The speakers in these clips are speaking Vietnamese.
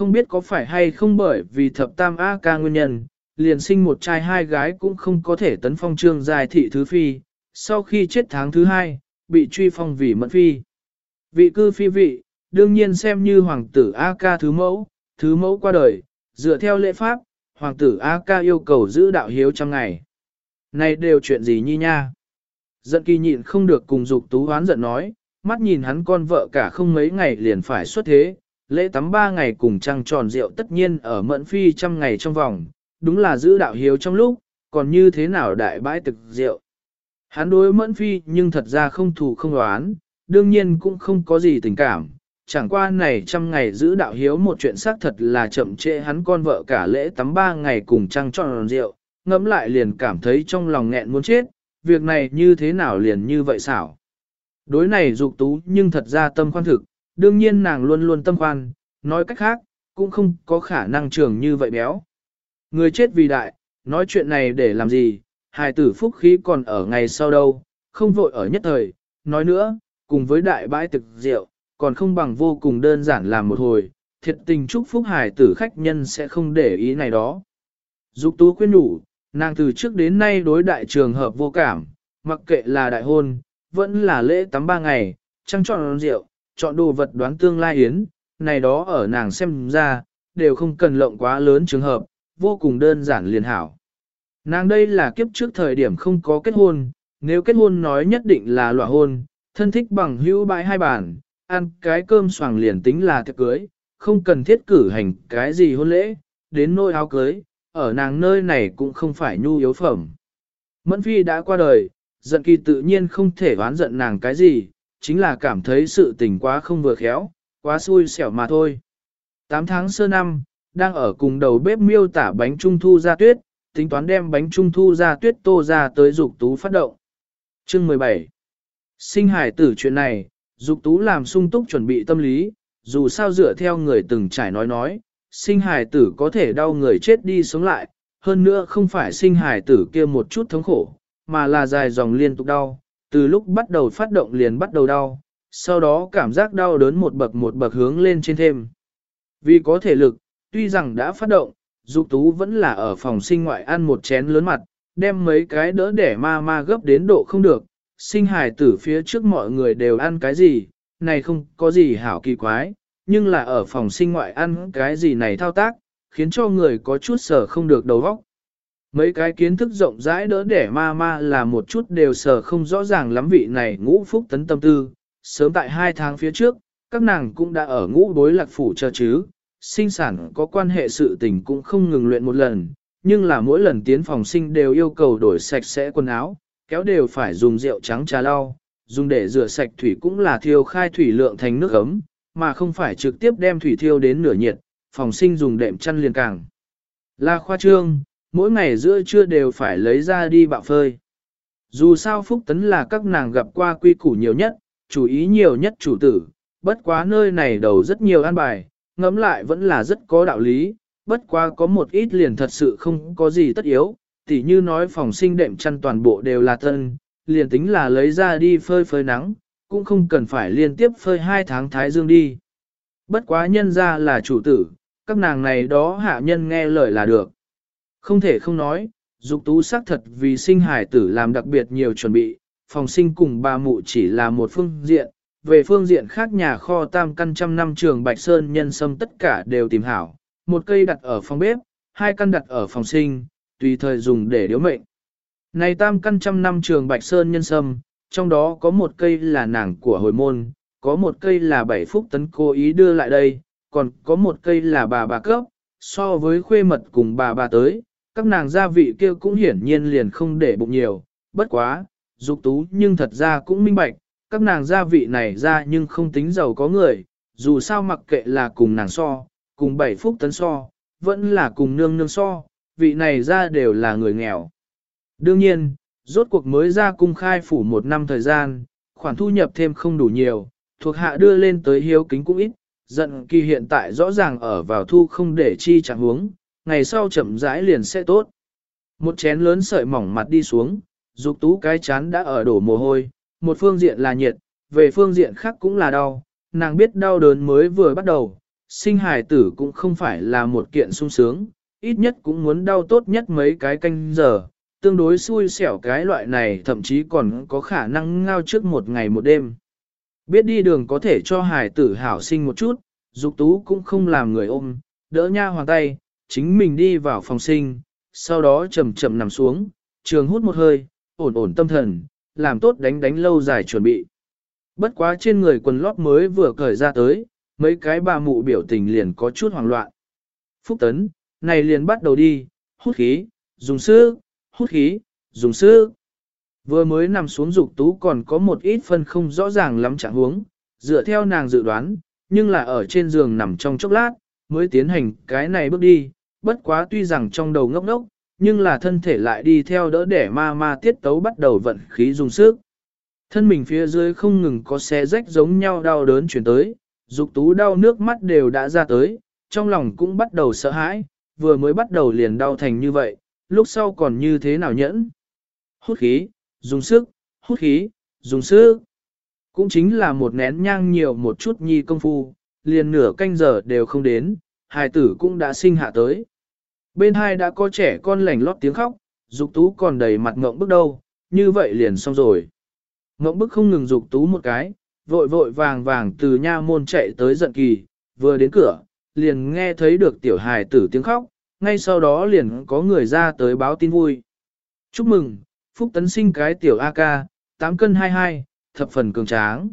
Không biết có phải hay không bởi vì thập tam A ca nguyên nhân, liền sinh một trai hai gái cũng không có thể tấn phong trương dài thị thứ phi, sau khi chết tháng thứ hai, bị truy phong vì mẫn phi. Vị cư phi vị, đương nhiên xem như hoàng tử A ca thứ mẫu, thứ mẫu qua đời, dựa theo lễ pháp, hoàng tử A ca yêu cầu giữ đạo hiếu trong ngày. Này đều chuyện gì nhi nha? Giận kỳ nhịn không được cùng dục tú hoán giận nói, mắt nhìn hắn con vợ cả không mấy ngày liền phải xuất thế, lễ tắm ba ngày cùng trăng tròn rượu tất nhiên ở mẫn phi trăm ngày trong vòng, đúng là giữ đạo hiếu trong lúc, còn như thế nào đại bãi thực rượu. Hắn đối mẫn phi nhưng thật ra không thù không đoán, đương nhiên cũng không có gì tình cảm, chẳng qua này trăm ngày giữ đạo hiếu một chuyện xác thật là chậm trễ hắn con vợ cả lễ tắm ba ngày cùng trăng tròn rượu, ngẫm lại liền cảm thấy trong lòng nghẹn muốn chết, việc này như thế nào liền như vậy xảo. Đối này dục tú nhưng thật ra tâm khoan thực, đương nhiên nàng luôn luôn tâm khoan, nói cách khác, cũng không có khả năng trưởng như vậy béo. Người chết vì đại, nói chuyện này để làm gì, hài tử phúc khí còn ở ngày sau đâu, không vội ở nhất thời, nói nữa, cùng với đại bãi thực rượu, còn không bằng vô cùng đơn giản làm một hồi, thiệt tình chúc phúc hài tử khách nhân sẽ không để ý này đó. Dục tú khuyên đủ, nàng từ trước đến nay đối đại trường hợp vô cảm, mặc kệ là đại hôn, vẫn là lễ tắm ba ngày, trăng chọn rượu, chọn đồ vật đoán tương lai yến, này đó ở nàng xem ra, đều không cần lộng quá lớn trường hợp, vô cùng đơn giản liền hảo. Nàng đây là kiếp trước thời điểm không có kết hôn, nếu kết hôn nói nhất định là lọa hôn, thân thích bằng hữu bãi hai bản, ăn cái cơm xoàng liền tính là tiệc cưới, không cần thiết cử hành cái gì hôn lễ, đến nôi áo cưới, ở nàng nơi này cũng không phải nhu yếu phẩm. Mẫn phi đã qua đời, giận kỳ tự nhiên không thể oán giận nàng cái gì, chính là cảm thấy sự tình quá không vừa khéo, quá xui xẻo mà thôi. 8 tháng sơ năm, đang ở cùng đầu bếp miêu tả bánh trung thu ra tuyết, tính toán đem bánh trung thu ra tuyết tô ra tới dục tú phát động. Chương 17 Sinh hải tử chuyện này, dục tú làm sung túc chuẩn bị tâm lý, dù sao dựa theo người từng trải nói nói, sinh hải tử có thể đau người chết đi sống lại, hơn nữa không phải sinh hải tử kia một chút thống khổ, mà là dài dòng liên tục đau, từ lúc bắt đầu phát động liền bắt đầu đau, sau đó cảm giác đau đớn một bậc một bậc hướng lên trên thêm. Vì có thể lực, tuy rằng đã phát động, Dục Tú vẫn là ở phòng sinh ngoại ăn một chén lớn mặt, đem mấy cái đỡ để ma ma gấp đến độ không được, sinh hài tử phía trước mọi người đều ăn cái gì, này không có gì hảo kỳ quái, nhưng là ở phòng sinh ngoại ăn cái gì này thao tác, khiến cho người có chút sở không được đầu óc. Mấy cái kiến thức rộng rãi đỡ để ma ma là một chút đều sở không rõ ràng lắm vị này ngũ phúc tấn tâm tư, sớm tại hai tháng phía trước, các nàng cũng đã ở ngũ đối lạc phủ cho chứ, sinh sản có quan hệ sự tình cũng không ngừng luyện một lần, nhưng là mỗi lần tiến phòng sinh đều yêu cầu đổi sạch sẽ quần áo, kéo đều phải dùng rượu trắng trà lau, dùng để rửa sạch thủy cũng là thiêu khai thủy lượng thành nước ấm, mà không phải trực tiếp đem thủy thiêu đến nửa nhiệt, phòng sinh dùng đệm chăn liền càng. Là khoa trương, mỗi ngày giữa trưa đều phải lấy ra đi bạo phơi. Dù sao Phúc Tấn là các nàng gặp qua quy củ nhiều nhất, chú ý nhiều nhất chủ tử, bất quá nơi này đầu rất nhiều an bài, ngẫm lại vẫn là rất có đạo lý, bất quá có một ít liền thật sự không có gì tất yếu, tỉ như nói phòng sinh đệm chăn toàn bộ đều là tân, liền tính là lấy ra đi phơi phơi nắng, cũng không cần phải liên tiếp phơi hai tháng thái dương đi. Bất quá nhân ra là chủ tử, các nàng này đó hạ nhân nghe lời là được. Không thể không nói, dục tú xác thật vì sinh hải tử làm đặc biệt nhiều chuẩn bị, phòng sinh cùng bà mụ chỉ là một phương diện, về phương diện khác nhà kho tam căn trăm năm trường Bạch Sơn nhân sâm tất cả đều tìm hảo, một cây đặt ở phòng bếp, hai căn đặt ở phòng sinh, tùy thời dùng để điếu mệnh. Này tam căn trăm năm trường Bạch Sơn nhân sâm, trong đó có một cây là nàng của hồi môn, có một cây là bảy phúc tấn cố ý đưa lại đây, còn có một cây là bà bà cấp, so với khuê mật cùng bà bà tới, các nàng gia vị kia cũng hiển nhiên liền không để bụng nhiều, bất quá, dục tú nhưng thật ra cũng minh bạch, các nàng gia vị này ra nhưng không tính giàu có người, dù sao mặc kệ là cùng nàng so, cùng bảy phúc tấn so, vẫn là cùng nương nương so, vị này ra đều là người nghèo. Đương nhiên, rốt cuộc mới ra cung khai phủ một năm thời gian, khoản thu nhập thêm không đủ nhiều, thuộc hạ đưa lên tới hiếu kính cũng ít, giận kỳ hiện tại rõ ràng ở vào thu không để chi chẳng huống, ngày sau chậm rãi liền sẽ tốt. Một chén lớn sợi mỏng mặt đi xuống, dục tú cái chán đã ở đổ mồ hôi, một phương diện là nhiệt, về phương diện khác cũng là đau, nàng biết đau đớn mới vừa bắt đầu, sinh hài tử cũng không phải là một kiện sung sướng, ít nhất cũng muốn đau tốt nhất mấy cái canh giờ, tương đối xui xẻo cái loại này thậm chí còn có khả năng ngao trước một ngày một đêm. Biết đi đường có thể cho hài tử hảo sinh một chút, dục tú cũng không làm người ôm, đỡ nha hoàng tay, chính mình đi vào phòng sinh, sau đó chậm chậm nằm xuống, trường hút một hơi, ổn ổn tâm thần, làm tốt đánh đánh lâu dài chuẩn bị. Bất quá trên người quần lót mới vừa cởi ra tới, mấy cái bà mụ biểu tình liền có chút hoảng loạn. Phúc tấn, này liền bắt đầu đi, hút khí, dùng sức, hút khí, dùng sức. Vừa mới nằm xuống dục tú còn có một ít phân không rõ ràng lắm trạng huống, dựa theo nàng dự đoán, nhưng là ở trên giường nằm trong chốc lát, mới tiến hành cái này bước đi, bất quá tuy rằng trong đầu ngốc ngốc, nhưng là thân thể lại đi theo đỡ để ma ma tiết tấu bắt đầu vận khí dùng sức. Thân mình phía dưới không ngừng có xé rách giống nhau đau đớn chuyển tới, dục tú đau nước mắt đều đã ra tới, trong lòng cũng bắt đầu sợ hãi, vừa mới bắt đầu liền đau thành như vậy, lúc sau còn như thế nào nhẫn. Hút khí, dùng sức, hút khí, dùng sức. Cũng chính là một nén nhang nhiều một chút nhi công phu, liền nửa canh giờ đều không đến, hài tử cũng đã sinh hạ tới. Bên hai đã có trẻ con lảnh lót tiếng khóc, dục tú còn đầy mặt ngộng bức đâu, như vậy liền xong rồi. Ngộng bức không ngừng dục tú một cái, vội vội vàng vàng từ nha môn chạy tới giận kỳ, vừa đến cửa, liền nghe thấy được tiểu hài tử tiếng khóc, ngay sau đó liền có người ra tới báo tin vui. Chúc mừng, Phúc Tấn sinh cái tiểu AK, 8 cân 22, thập phần cường tráng.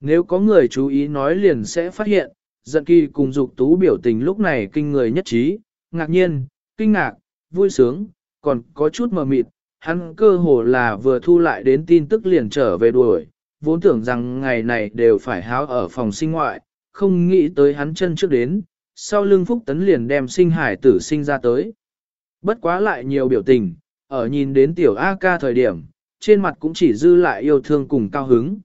Nếu có người chú ý nói liền sẽ phát hiện, giận kỳ cùng dục tú biểu tình lúc này kinh người nhất trí, ngạc nhiên, kinh ngạc, vui sướng, còn có chút mờ mịt, hắn cơ hồ là vừa thu lại đến tin tức liền trở về đuổi, vốn tưởng rằng ngày này đều phải háo ở phòng sinh ngoại, không nghĩ tới hắn chân trước đến, sau lưng phúc tấn liền đem sinh hải tử sinh ra tới. Bất quá lại nhiều biểu tình, ở nhìn đến tiểu A ca thời điểm, trên mặt cũng chỉ dư lại yêu thương cùng cao hứng.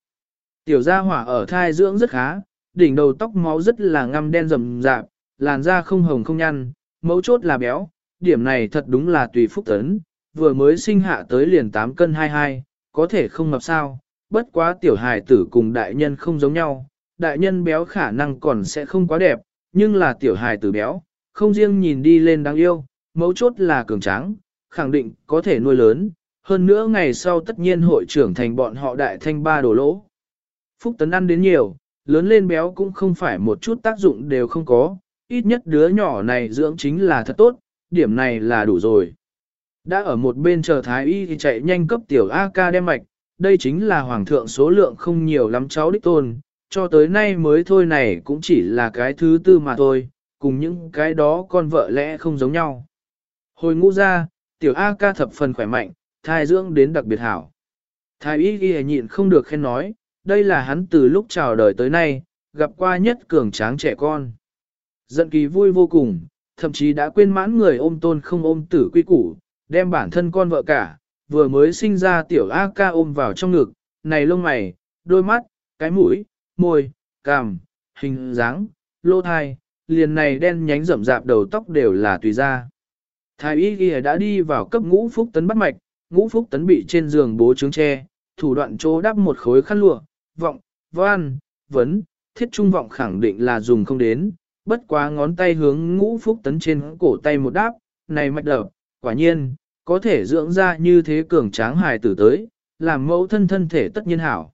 Tiểu gia hỏa ở thai dưỡng rất khá, đỉnh đầu tóc máu rất là ngăm đen rầm rạp, làn da không hồng không nhăn, mấu chốt là béo, điểm này thật đúng là tùy phúc tấn, vừa mới sinh hạ tới liền 8 cân 22, có thể không ngập sao, bất quá tiểu hài tử cùng đại nhân không giống nhau, đại nhân béo khả năng còn sẽ không quá đẹp, nhưng là tiểu hài tử béo, không riêng nhìn đi lên đáng yêu, mấu chốt là cường tráng, khẳng định có thể nuôi lớn, hơn nữa ngày sau tất nhiên hội trưởng thành bọn họ đại thanh ba đồ lỗ. Phúc tấn ăn đến nhiều, lớn lên béo cũng không phải một chút tác dụng đều không có, ít nhất đứa nhỏ này dưỡng chính là thật tốt, điểm này là đủ rồi. Đã ở một bên chờ thái y thì chạy nhanh cấp tiểu A-ca đem mạch, đây chính là hoàng thượng số lượng không nhiều lắm cháu đích tôn, cho tới nay mới thôi này cũng chỉ là cái thứ tư mà thôi, cùng những cái đó con vợ lẽ không giống nhau. Hồi ngũ ra, tiểu A-ca thập phần khỏe mạnh, thai dưỡng đến đặc biệt hảo. Thái y ghi nhịn không được khen nói, đây là hắn từ lúc chào đời tới nay, gặp qua nhất cường tráng trẻ con. Giận kỳ vui vô cùng, thậm chí đã quên mãn người ôm tôn không ôm tử quy củ, đem bản thân con vợ cả, vừa mới sinh ra tiểu A ca ôm vào trong ngực, này lông mày, đôi mắt, cái mũi, môi, cằm, hình dáng, lô thai, liền này đen nhánh rậm rạp đầu tóc đều là tùy ra. Thái y ghi đã đi vào cấp ngũ phúc tấn bắt mạch, ngũ phúc tấn bị trên giường bố trướng tre, thủ đoạn chỗ đắp một khối khăn lụa, vọng, văn, vấn, thiết trung vọng khẳng định là dùng không đến, bất quá ngón tay hướng ngũ phúc tấn trên cổ tay một đáp, này mạch đập, quả nhiên, có thể dưỡng ra như thế cường tráng hài tử tới, làm mẫu thân thân thể tất nhiên hảo.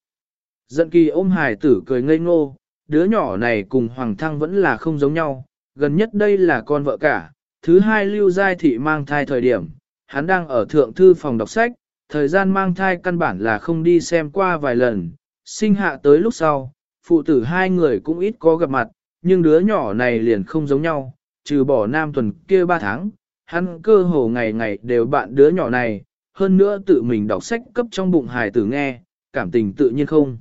Giận kỳ ôm hài tử cười ngây ngô, đứa nhỏ này cùng Hoàng Thăng vẫn là không giống nhau, gần nhất đây là con vợ cả, thứ hai lưu giai thị mang thai thời điểm, hắn đang ở thượng thư phòng đọc sách, thời gian mang thai căn bản là không đi xem qua vài lần, sinh hạ tới lúc sau, phụ tử hai người cũng ít có gặp mặt, nhưng đứa nhỏ này liền không giống nhau, trừ bỏ nam tuần kia ba tháng, hắn cơ hồ ngày ngày đều bạn đứa nhỏ này, hơn nữa tự mình đọc sách cấp trong bụng hài tử nghe, cảm tình tự nhiên không.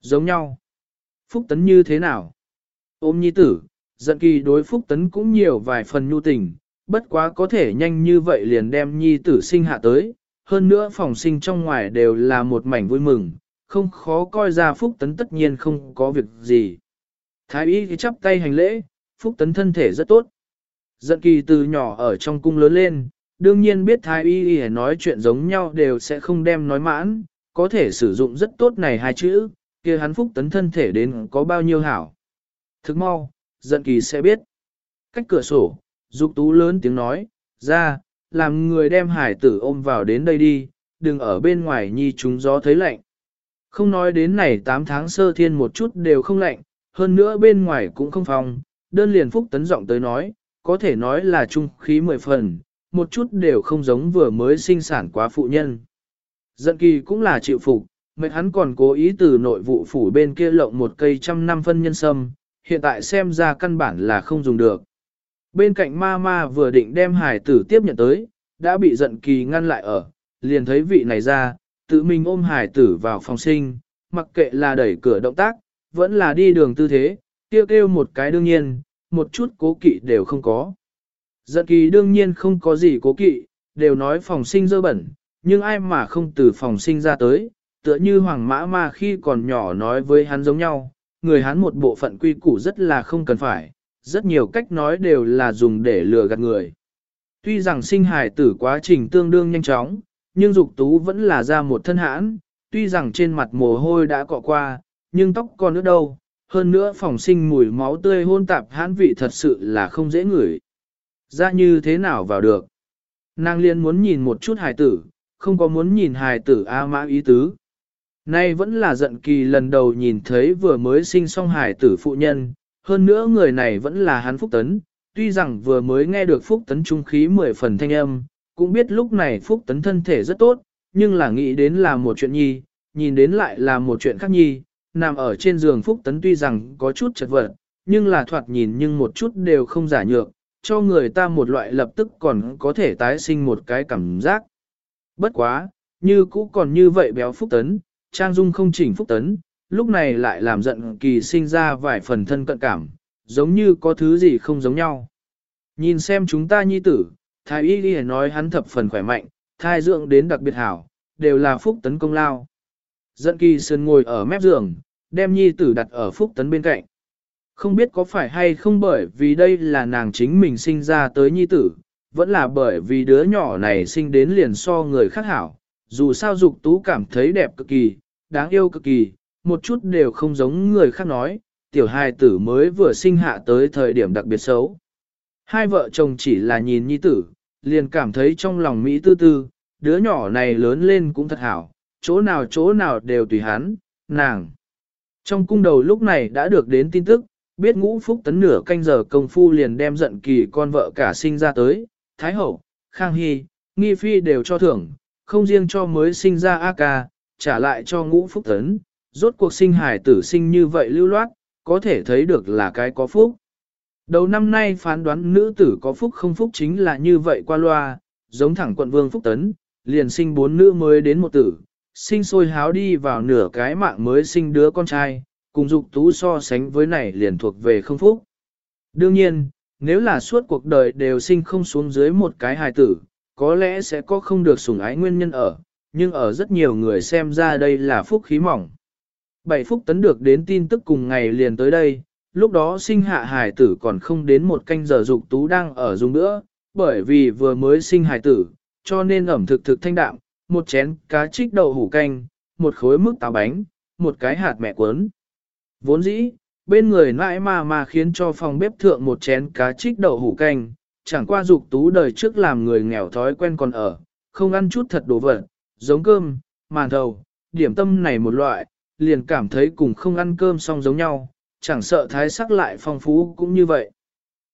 Giống nhau. Phúc Tấn như thế nào? Ôm nhi tử, giận kỳ đối Phúc Tấn cũng nhiều vài phần nhu tình, bất quá có thể nhanh như vậy liền đem nhi tử sinh hạ tới, hơn nữa phòng sinh trong ngoài đều là một mảnh vui mừng, không khó coi ra Phúc Tấn tất nhiên không có việc gì. Thái y chắp tay hành lễ, Phúc Tấn thân thể rất tốt. Dận kỳ từ nhỏ ở trong cung lớn lên, đương nhiên biết thái y y nói chuyện giống nhau đều sẽ không đem nói mãn, có thể sử dụng rất tốt này hai chữ, kia hắn phúc tấn thân thể đến có bao nhiêu hảo. Thức mau, Dận kỳ sẽ biết. Cách cửa sổ, dục tú lớn tiếng nói, ra, làm người đem hải tử ôm vào đến đây đi, đừng ở bên ngoài nhi chúng gió thấy lạnh. Không nói đến này 8 tháng sơ thiên một chút đều không lạnh, hơn nữa bên ngoài cũng không phòng, đơn liền phúc tấn giọng tới nói, có thể nói là trung khí mười phần, một chút đều không giống vừa mới sinh sản quá phụ nhân. Giận kỳ cũng là chịu phục, mệt hắn còn cố ý từ nội vụ phủ bên kia lộng một cây trăm năm phân nhân sâm, hiện tại xem ra căn bản là không dùng được. Bên cạnh ma ma vừa định đem hải tử tiếp nhận tới, đã bị giận kỳ ngăn lại ở, liền thấy vị này ra, tự mình ôm hải tử vào phòng sinh, mặc kệ là đẩy cửa động tác, vẫn là đi đường tư thế, kêu kêu một cái đương nhiên, một chút cố kỵ đều không có. Giận kỳ đương nhiên không có gì cố kỵ, đều nói phòng sinh dơ bẩn, nhưng ai mà không từ phòng sinh ra tới, tựa như hoàng mã ma khi còn nhỏ nói với hắn giống nhau, người hắn một bộ phận quy củ rất là không cần phải, rất nhiều cách nói đều là dùng để lừa gạt người. Tuy rằng sinh hài tử quá trình tương đương nhanh chóng, nhưng dục tú vẫn là ra một thân hãn, tuy rằng trên mặt mồ hôi đã cọ qua, nhưng tóc còn nữa đâu, hơn nữa phòng sinh mùi máu tươi hôn tạp hãn vị thật sự là không dễ ngửi. Ra như thế nào vào được? Nàng liên muốn nhìn một chút hài tử, không có muốn nhìn hài tử A mã ý tứ. Nay vẫn là giận kỳ lần đầu nhìn thấy vừa mới sinh xong hài tử phụ nhân, hơn nữa người này vẫn là hắn Phúc Tấn, tuy rằng vừa mới nghe được Phúc Tấn trung khí mười phần thanh âm, cũng biết lúc này Phúc Tấn thân thể rất tốt, nhưng là nghĩ đến là một chuyện nhi, nhìn đến lại là một chuyện khác nhi, nằm ở trên giường Phúc Tấn tuy rằng có chút chật vật, nhưng là thoạt nhìn nhưng một chút đều không giả nhược, cho người ta một loại lập tức còn có thể tái sinh một cái cảm giác. Bất quá, như cũ còn như vậy béo Phúc Tấn, Trang Dung không chỉnh Phúc Tấn, lúc này lại làm giận kỳ sinh ra vài phần thân cận cảm, giống như có thứ gì không giống nhau. Nhìn xem chúng ta nhi tử, thái y đi nói hắn thập phần khỏe mạnh, thai dưỡng đến đặc biệt hảo, đều là Phúc Tấn công lao. Giận kỳ sơn ngồi ở mép giường, đem nhi tử đặt ở Phúc Tấn bên cạnh. Không biết có phải hay không bởi vì đây là nàng chính mình sinh ra tới nhi tử, vẫn là bởi vì đứa nhỏ này sinh đến liền so người khác hảo, dù sao dục tú cảm thấy đẹp cực kỳ, đáng yêu cực kỳ, một chút đều không giống người khác nói, tiểu hài tử mới vừa sinh hạ tới thời điểm đặc biệt xấu. Hai vợ chồng chỉ là nhìn nhi tử, liền cảm thấy trong lòng Mỹ tư tư, đứa nhỏ này lớn lên cũng thật hảo, chỗ nào chỗ nào đều tùy hắn, nàng. Trong cung đầu lúc này đã được đến tin tức, biết ngũ phúc tấn nửa canh giờ công phu liền đem giận kỳ con vợ cả sinh ra tới, Thái Hậu, Khang Hy, Nghi Phi đều cho thưởng, không riêng cho mới sinh ra A ca, trả lại cho ngũ phúc tấn, rốt cuộc sinh hải tử sinh như vậy lưu loát, có thể thấy được là cái có phúc. Đầu năm nay phán đoán nữ tử có phúc không phúc chính là như vậy qua loa, giống thẳng quận vương phúc tấn, liền sinh bốn nữ mới đến một tử, sinh sôi háo đi vào nửa cái mạng mới sinh đứa con trai, cùng dục tú so sánh với này liền thuộc về không phúc. Đương nhiên, nếu là suốt cuộc đời đều sinh không xuống dưới một cái hài tử, có lẽ sẽ có không được sủng ái nguyên nhân ở, nhưng ở rất nhiều người xem ra đây là phúc khí mỏng. Bảy phúc tấn được đến tin tức cùng ngày liền tới đây, lúc đó sinh hạ hài tử còn không đến một canh giờ dục tú đang ở dùng nữa, bởi vì vừa mới sinh hài tử, cho nên ẩm thực thực thanh đạm, một chén cá trích đậu hủ canh, một khối mức táo bánh, một cái hạt mẹ cuốn. Vốn dĩ, bên người nãi mà mà khiến cho phòng bếp thượng một chén cá trích đậu hủ canh, chẳng qua dục tú đời trước làm người nghèo thói quen còn ở, không ăn chút thật đồ vật, giống cơm, màn thầu, điểm tâm này một loại, liền cảm thấy cùng không ăn cơm xong giống nhau, chẳng sợ thái sắc lại phong phú cũng như vậy.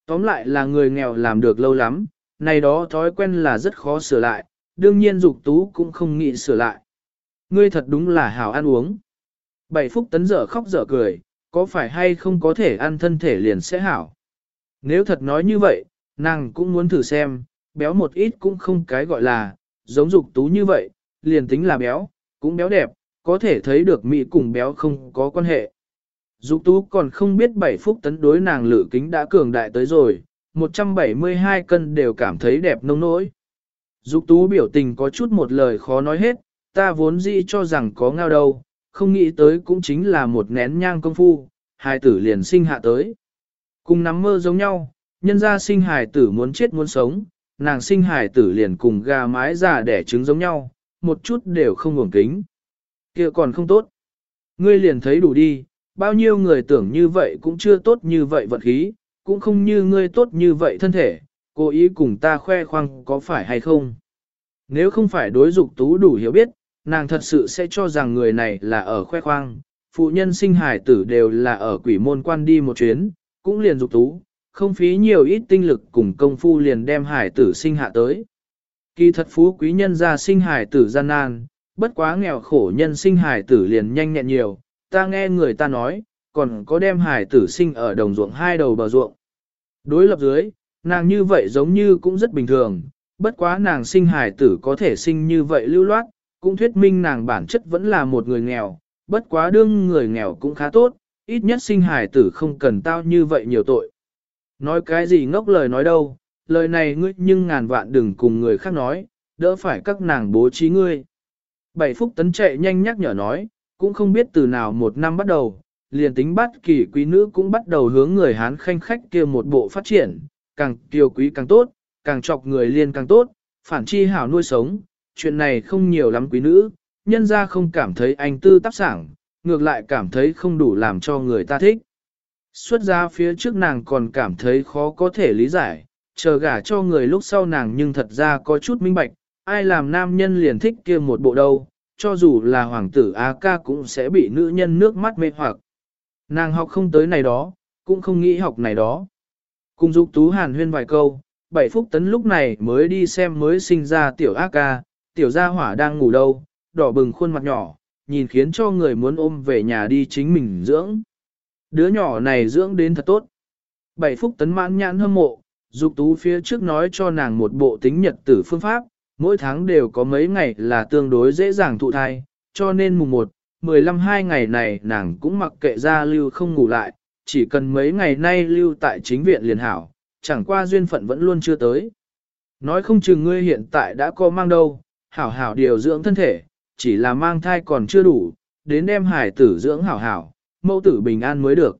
Tóm lại là người nghèo làm được lâu lắm, này đó thói quen là rất khó sửa lại, đương nhiên dục tú cũng không nghĩ sửa lại. Ngươi thật đúng là hảo ăn uống. Bảy phúc tấn dở khóc dở cười, có phải hay không có thể ăn thân thể liền sẽ hảo. Nếu thật nói như vậy, nàng cũng muốn thử xem, béo một ít cũng không cái gọi là, giống dục tú như vậy, liền tính là béo, cũng béo đẹp, có thể thấy được mỹ cùng béo không có quan hệ. Dục tú còn không biết bảy phúc tấn đối nàng lự kính đã cường đại tới rồi, 172 cân đều cảm thấy đẹp nông nỗi. Dục tú biểu tình có chút một lời khó nói hết, ta vốn dĩ cho rằng có ngao đâu, không nghĩ tới cũng chính là một nén nhang công phu, hài tử liền sinh hạ tới. Cùng nắm mơ giống nhau, nhân ra sinh hài tử muốn chết muốn sống, nàng sinh hài tử liền cùng gà mái già đẻ trứng giống nhau, một chút đều không ngủng kính. kia còn không tốt. Ngươi liền thấy đủ đi, bao nhiêu người tưởng như vậy cũng chưa tốt như vậy vật khí, cũng không như ngươi tốt như vậy thân thể, cố ý cùng ta khoe khoang có phải hay không. Nếu không phải đối dục tú đủ hiểu biết, nàng thật sự sẽ cho rằng người này là ở khoe khoang, phụ nhân sinh hải tử đều là ở quỷ môn quan đi một chuyến, cũng liền dục tú, không phí nhiều ít tinh lực cùng công phu liền đem hải tử sinh hạ tới. Kỳ thật phú quý nhân ra sinh hải tử gian nan, bất quá nghèo khổ nhân sinh hải tử liền nhanh nhẹn nhiều, ta nghe người ta nói, còn có đem hải tử sinh ở đồng ruộng hai đầu bờ ruộng. Đối lập dưới, nàng như vậy giống như cũng rất bình thường, bất quá nàng sinh hải tử có thể sinh như vậy lưu loát, cũng thuyết minh nàng bản chất vẫn là một người nghèo, bất quá đương người nghèo cũng khá tốt, ít nhất sinh hải tử không cần tao như vậy nhiều tội. Nói cái gì ngốc lời nói đâu, lời này ngươi nhưng ngàn vạn đừng cùng người khác nói, đỡ phải các nàng bố trí ngươi. Bảy phúc tấn chạy nhanh nhắc nhở nói, cũng không biết từ nào một năm bắt đầu, liền tính bắt kỳ quý nữ cũng bắt đầu hướng người Hán khanh khách kia một bộ phát triển, càng kiều quý càng tốt, càng chọc người liên càng tốt, phản chi hảo nuôi sống, chuyện này không nhiều lắm quý nữ, nhân ra không cảm thấy anh tư tác sảng, ngược lại cảm thấy không đủ làm cho người ta thích. Xuất ra phía trước nàng còn cảm thấy khó có thể lý giải, chờ gả cho người lúc sau nàng nhưng thật ra có chút minh bạch, ai làm nam nhân liền thích kia một bộ đâu, cho dù là hoàng tử A ca cũng sẽ bị nữ nhân nước mắt mê hoặc. Nàng học không tới này đó, cũng không nghĩ học này đó. Cùng dục tú hàn huyên vài câu, bảy phúc tấn lúc này mới đi xem mới sinh ra tiểu ác ca, tiểu gia hỏa đang ngủ đâu, đỏ bừng khuôn mặt nhỏ, nhìn khiến cho người muốn ôm về nhà đi chính mình dưỡng. Đứa nhỏ này dưỡng đến thật tốt. Bảy phúc tấn mãn nhãn hâm mộ, dục tú phía trước nói cho nàng một bộ tính nhật tử phương pháp, mỗi tháng đều có mấy ngày là tương đối dễ dàng thụ thai, cho nên mùng 1, 15 hai ngày này nàng cũng mặc kệ ra lưu không ngủ lại, chỉ cần mấy ngày nay lưu tại chính viện liền hảo, chẳng qua duyên phận vẫn luôn chưa tới. Nói không chừng ngươi hiện tại đã có mang đâu, hảo hảo điều dưỡng thân thể, chỉ là mang thai còn chưa đủ, đến đem hải tử dưỡng hảo hảo, mẫu tử bình an mới được.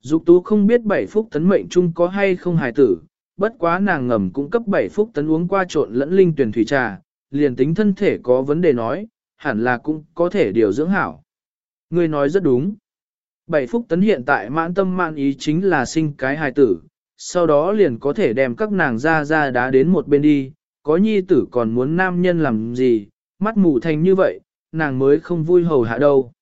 Dục tú không biết bảy phúc tấn mệnh chung có hay không hải tử, bất quá nàng ngầm cũng cấp bảy phúc tấn uống qua trộn lẫn linh tuyển thủy trà, liền tính thân thể có vấn đề nói, hẳn là cũng có thể điều dưỡng hảo. Ngươi nói rất đúng. Bảy phúc tấn hiện tại mãn tâm mãn ý chính là sinh cái hài tử, sau đó liền có thể đem các nàng ra ra đá đến một bên đi, có nhi tử còn muốn nam nhân làm gì, mắt mù thành như vậy, nàng mới không vui hầu hạ đâu.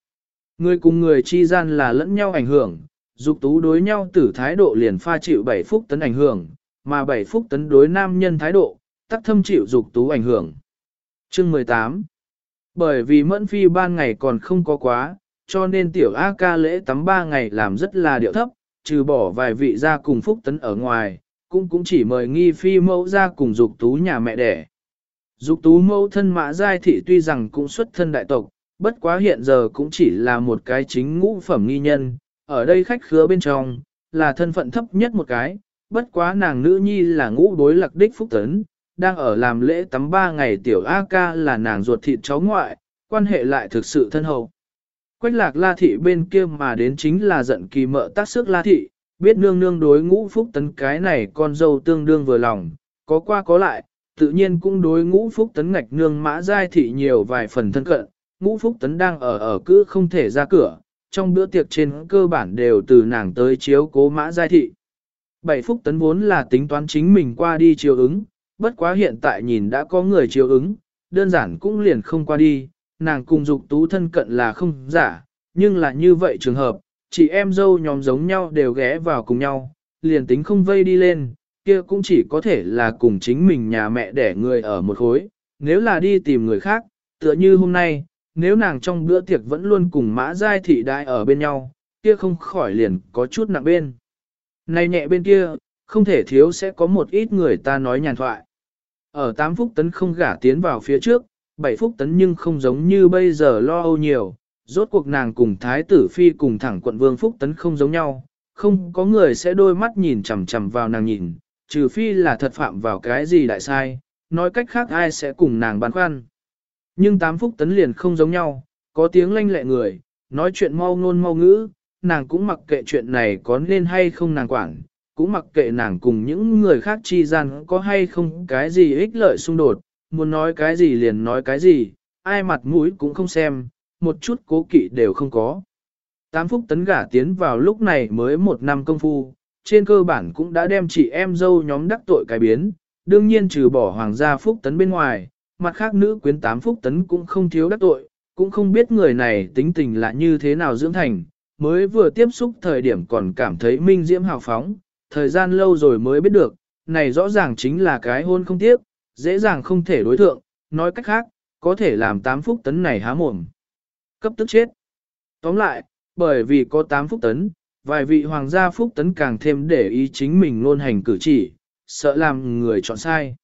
Người cùng người chi gian là lẫn nhau ảnh hưởng, dục tú đối nhau tử thái độ liền pha chịu bảy phúc tấn ảnh hưởng, mà bảy phúc tấn đối nam nhân thái độ, tắc thâm chịu dục tú ảnh hưởng. Chương 18 Bởi vì mẫn phi ban ngày còn không có quá, cho nên tiểu A ca lễ tắm ba ngày làm rất là điệu thấp, trừ bỏ vài vị ra cùng phúc tấn ở ngoài, cũng cũng chỉ mời nghi phi mẫu ra cùng dục tú nhà mẹ đẻ. Dục tú mẫu thân mã giai thị tuy rằng cũng xuất thân đại tộc, bất quá hiện giờ cũng chỉ là một cái chính ngũ phẩm nghi nhân, ở đây khách khứa bên trong, là thân phận thấp nhất một cái, bất quá nàng nữ nhi là ngũ đối lạc đích phúc tấn, đang ở làm lễ tắm ba ngày tiểu A ca là nàng ruột thịt cháu ngoại, quan hệ lại thực sự thân hậu. Quách lạc la thị bên kia mà đến chính là giận kỳ mợ tác sức la thị, biết nương nương đối ngũ phúc tấn cái này con dâu tương đương vừa lòng, có qua có lại, tự nhiên cũng đối ngũ phúc tấn ngạch nương mã giai thị nhiều vài phần thân cận, ngũ phúc tấn đang ở ở cứ không thể ra cửa, trong bữa tiệc trên cơ bản đều từ nàng tới chiếu cố mã giai thị. Bảy phúc tấn vốn là tính toán chính mình qua đi chiều ứng, bất quá hiện tại nhìn đã có người chiều ứng, đơn giản cũng liền không qua đi, nàng cùng dục tú thân cận là không giả, nhưng là như vậy trường hợp, chị em dâu nhóm giống nhau đều ghé vào cùng nhau, liền tính không vây đi lên, kia cũng chỉ có thể là cùng chính mình nhà mẹ để người ở một khối, nếu là đi tìm người khác, tựa như hôm nay, nếu nàng trong bữa tiệc vẫn luôn cùng mã giai thị đại ở bên nhau, kia không khỏi liền có chút nặng bên. Này nhẹ bên kia, không thể thiếu sẽ có một ít người ta nói nhàn thoại. Ở 8 phút tấn không gả tiến vào phía trước, Bảy phút tấn nhưng không giống như bây giờ lo âu nhiều, rốt cuộc nàng cùng thái tử phi cùng thẳng quận vương phúc tấn không giống nhau, không có người sẽ đôi mắt nhìn chằm chằm vào nàng nhìn, trừ phi là thật phạm vào cái gì đại sai, nói cách khác ai sẽ cùng nàng băn khoăn. Nhưng tám phúc tấn liền không giống nhau, có tiếng lanh lẹ người, nói chuyện mau ngôn mau ngữ, nàng cũng mặc kệ chuyện này có nên hay không nàng quản, cũng mặc kệ nàng cùng những người khác chi gian có hay không cái gì ích lợi xung đột, muốn nói cái gì liền nói cái gì, ai mặt mũi cũng không xem, một chút cố kỵ đều không có. Tám phúc tấn gả tiến vào lúc này mới một năm công phu, trên cơ bản cũng đã đem chị em dâu nhóm đắc tội cái biến, đương nhiên trừ bỏ hoàng gia phúc tấn bên ngoài, mặt khác nữ quyến tám phúc tấn cũng không thiếu đắc tội, cũng không biết người này tính tình là như thế nào dưỡng thành, mới vừa tiếp xúc thời điểm còn cảm thấy minh diễm hào phóng, thời gian lâu rồi mới biết được, này rõ ràng chính là cái hôn không tiếc, dễ dàng không thể đối thượng, nói cách khác, có thể làm tám phúc tấn này há mồm. Cấp tức chết. Tóm lại, bởi vì có tám phúc tấn, vài vị hoàng gia phúc tấn càng thêm để ý chính mình luôn hành cử chỉ, sợ làm người chọn sai.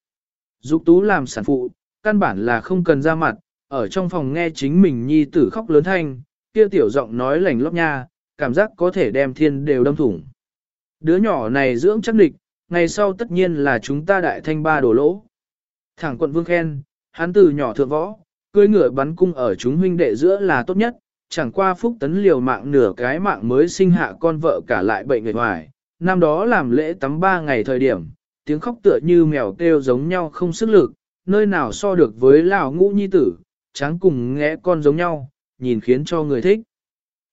Dục tú làm sản phụ, căn bản là không cần ra mặt, ở trong phòng nghe chính mình nhi tử khóc lớn thanh, kia tiểu giọng nói lành lóc nha, cảm giác có thể đem thiên đều đâm thủng. Đứa nhỏ này dưỡng chắc địch, ngày sau tất nhiên là chúng ta đại thanh ba đổ lỗ. Thẳng quận vương khen, hắn từ nhỏ thượng võ, cưỡi ngựa bắn cung ở chúng huynh đệ giữa là tốt nhất, chẳng qua phúc tấn liều mạng nửa cái mạng mới sinh hạ con vợ cả lại bệnh người hoài. Năm đó làm lễ tắm ba ngày thời điểm, tiếng khóc tựa như mèo kêu giống nhau không sức lực, nơi nào so được với lão ngũ nhi tử, tráng cùng nghe con giống nhau, nhìn khiến cho người thích.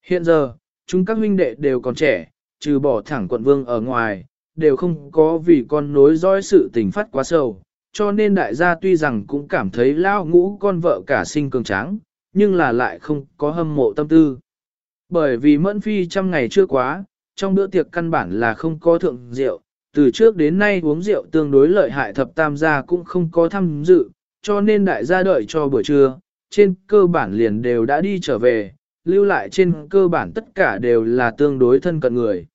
Hiện giờ, chúng các huynh đệ đều còn trẻ, trừ bỏ thẳng quận vương ở ngoài, đều không có vì con nối dõi sự tình phát quá sâu, cho nên đại gia tuy rằng cũng cảm thấy lao ngũ con vợ cả sinh cường tráng, nhưng là lại không có hâm mộ tâm tư. Bởi vì mẫn phi trăm ngày chưa quá, trong bữa tiệc căn bản là không có thượng rượu, từ trước đến nay uống rượu tương đối lợi hại thập tam gia cũng không có tham dự, cho nên đại gia đợi cho buổi trưa, trên cơ bản liền đều đã đi trở về, lưu lại trên cơ bản tất cả đều là tương đối thân cận người.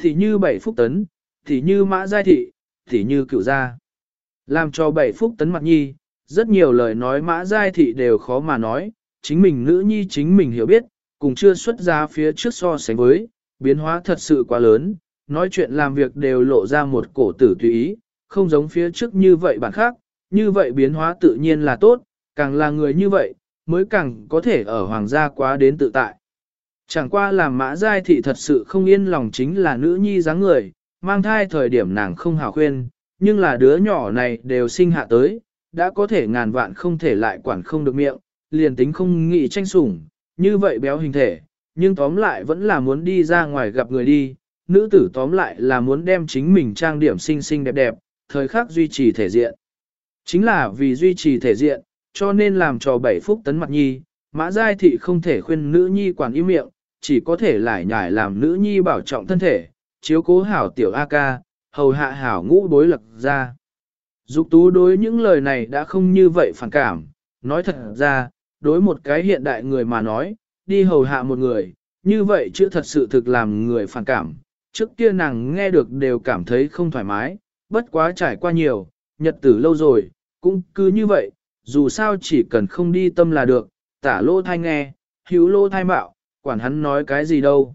Thì như bảy phúc tấn, thì như mã giai thị, thì như cựu gia. Làm cho bảy phúc tấn mặt nhi, rất nhiều lời nói mã giai thị đều khó mà nói, chính mình nữ nhi chính mình hiểu biết, cùng chưa xuất ra phía trước so sánh với, biến hóa thật sự quá lớn, nói chuyện làm việc đều lộ ra một cổ tử tùy ý, không giống phía trước như vậy bản khác, như vậy biến hóa tự nhiên là tốt, càng là người như vậy, mới càng có thể ở hoàng gia quá đến tự tại. Chẳng qua làm mã giai thị thật sự không yên lòng chính là nữ nhi dáng người, mang thai thời điểm nàng không hào khuyên, nhưng là đứa nhỏ này đều sinh hạ tới, đã có thể ngàn vạn không thể lại quản không được miệng, liền tính không nghĩ tranh sủng, như vậy béo hình thể, nhưng tóm lại vẫn là muốn đi ra ngoài gặp người đi, nữ tử tóm lại là muốn đem chính mình trang điểm xinh xinh đẹp đẹp, thời khắc duy trì thể diện. Chính là vì duy trì thể diện, cho nên làm cho bảy phúc tấn mặt nhi, mã giai thị không thể khuyên nữ nhi quản im miệng, chỉ có thể lại nhải làm nữ nhi bảo trọng thân thể, chiếu cố hảo tiểu A ca, hầu hạ hảo ngũ đối lập ra. Dục tú đối những lời này đã không như vậy phản cảm, nói thật ra, đối một cái hiện đại người mà nói, đi hầu hạ một người, như vậy chứ thật sự thực làm người phản cảm. Trước kia nàng nghe được đều cảm thấy không thoải mái, bất quá trải qua nhiều, nhật tử lâu rồi, cũng cứ như vậy, dù sao chỉ cần không đi tâm là được, tả lô thai nghe, hữu lô thai mạo, quản hắn nói cái gì đâu.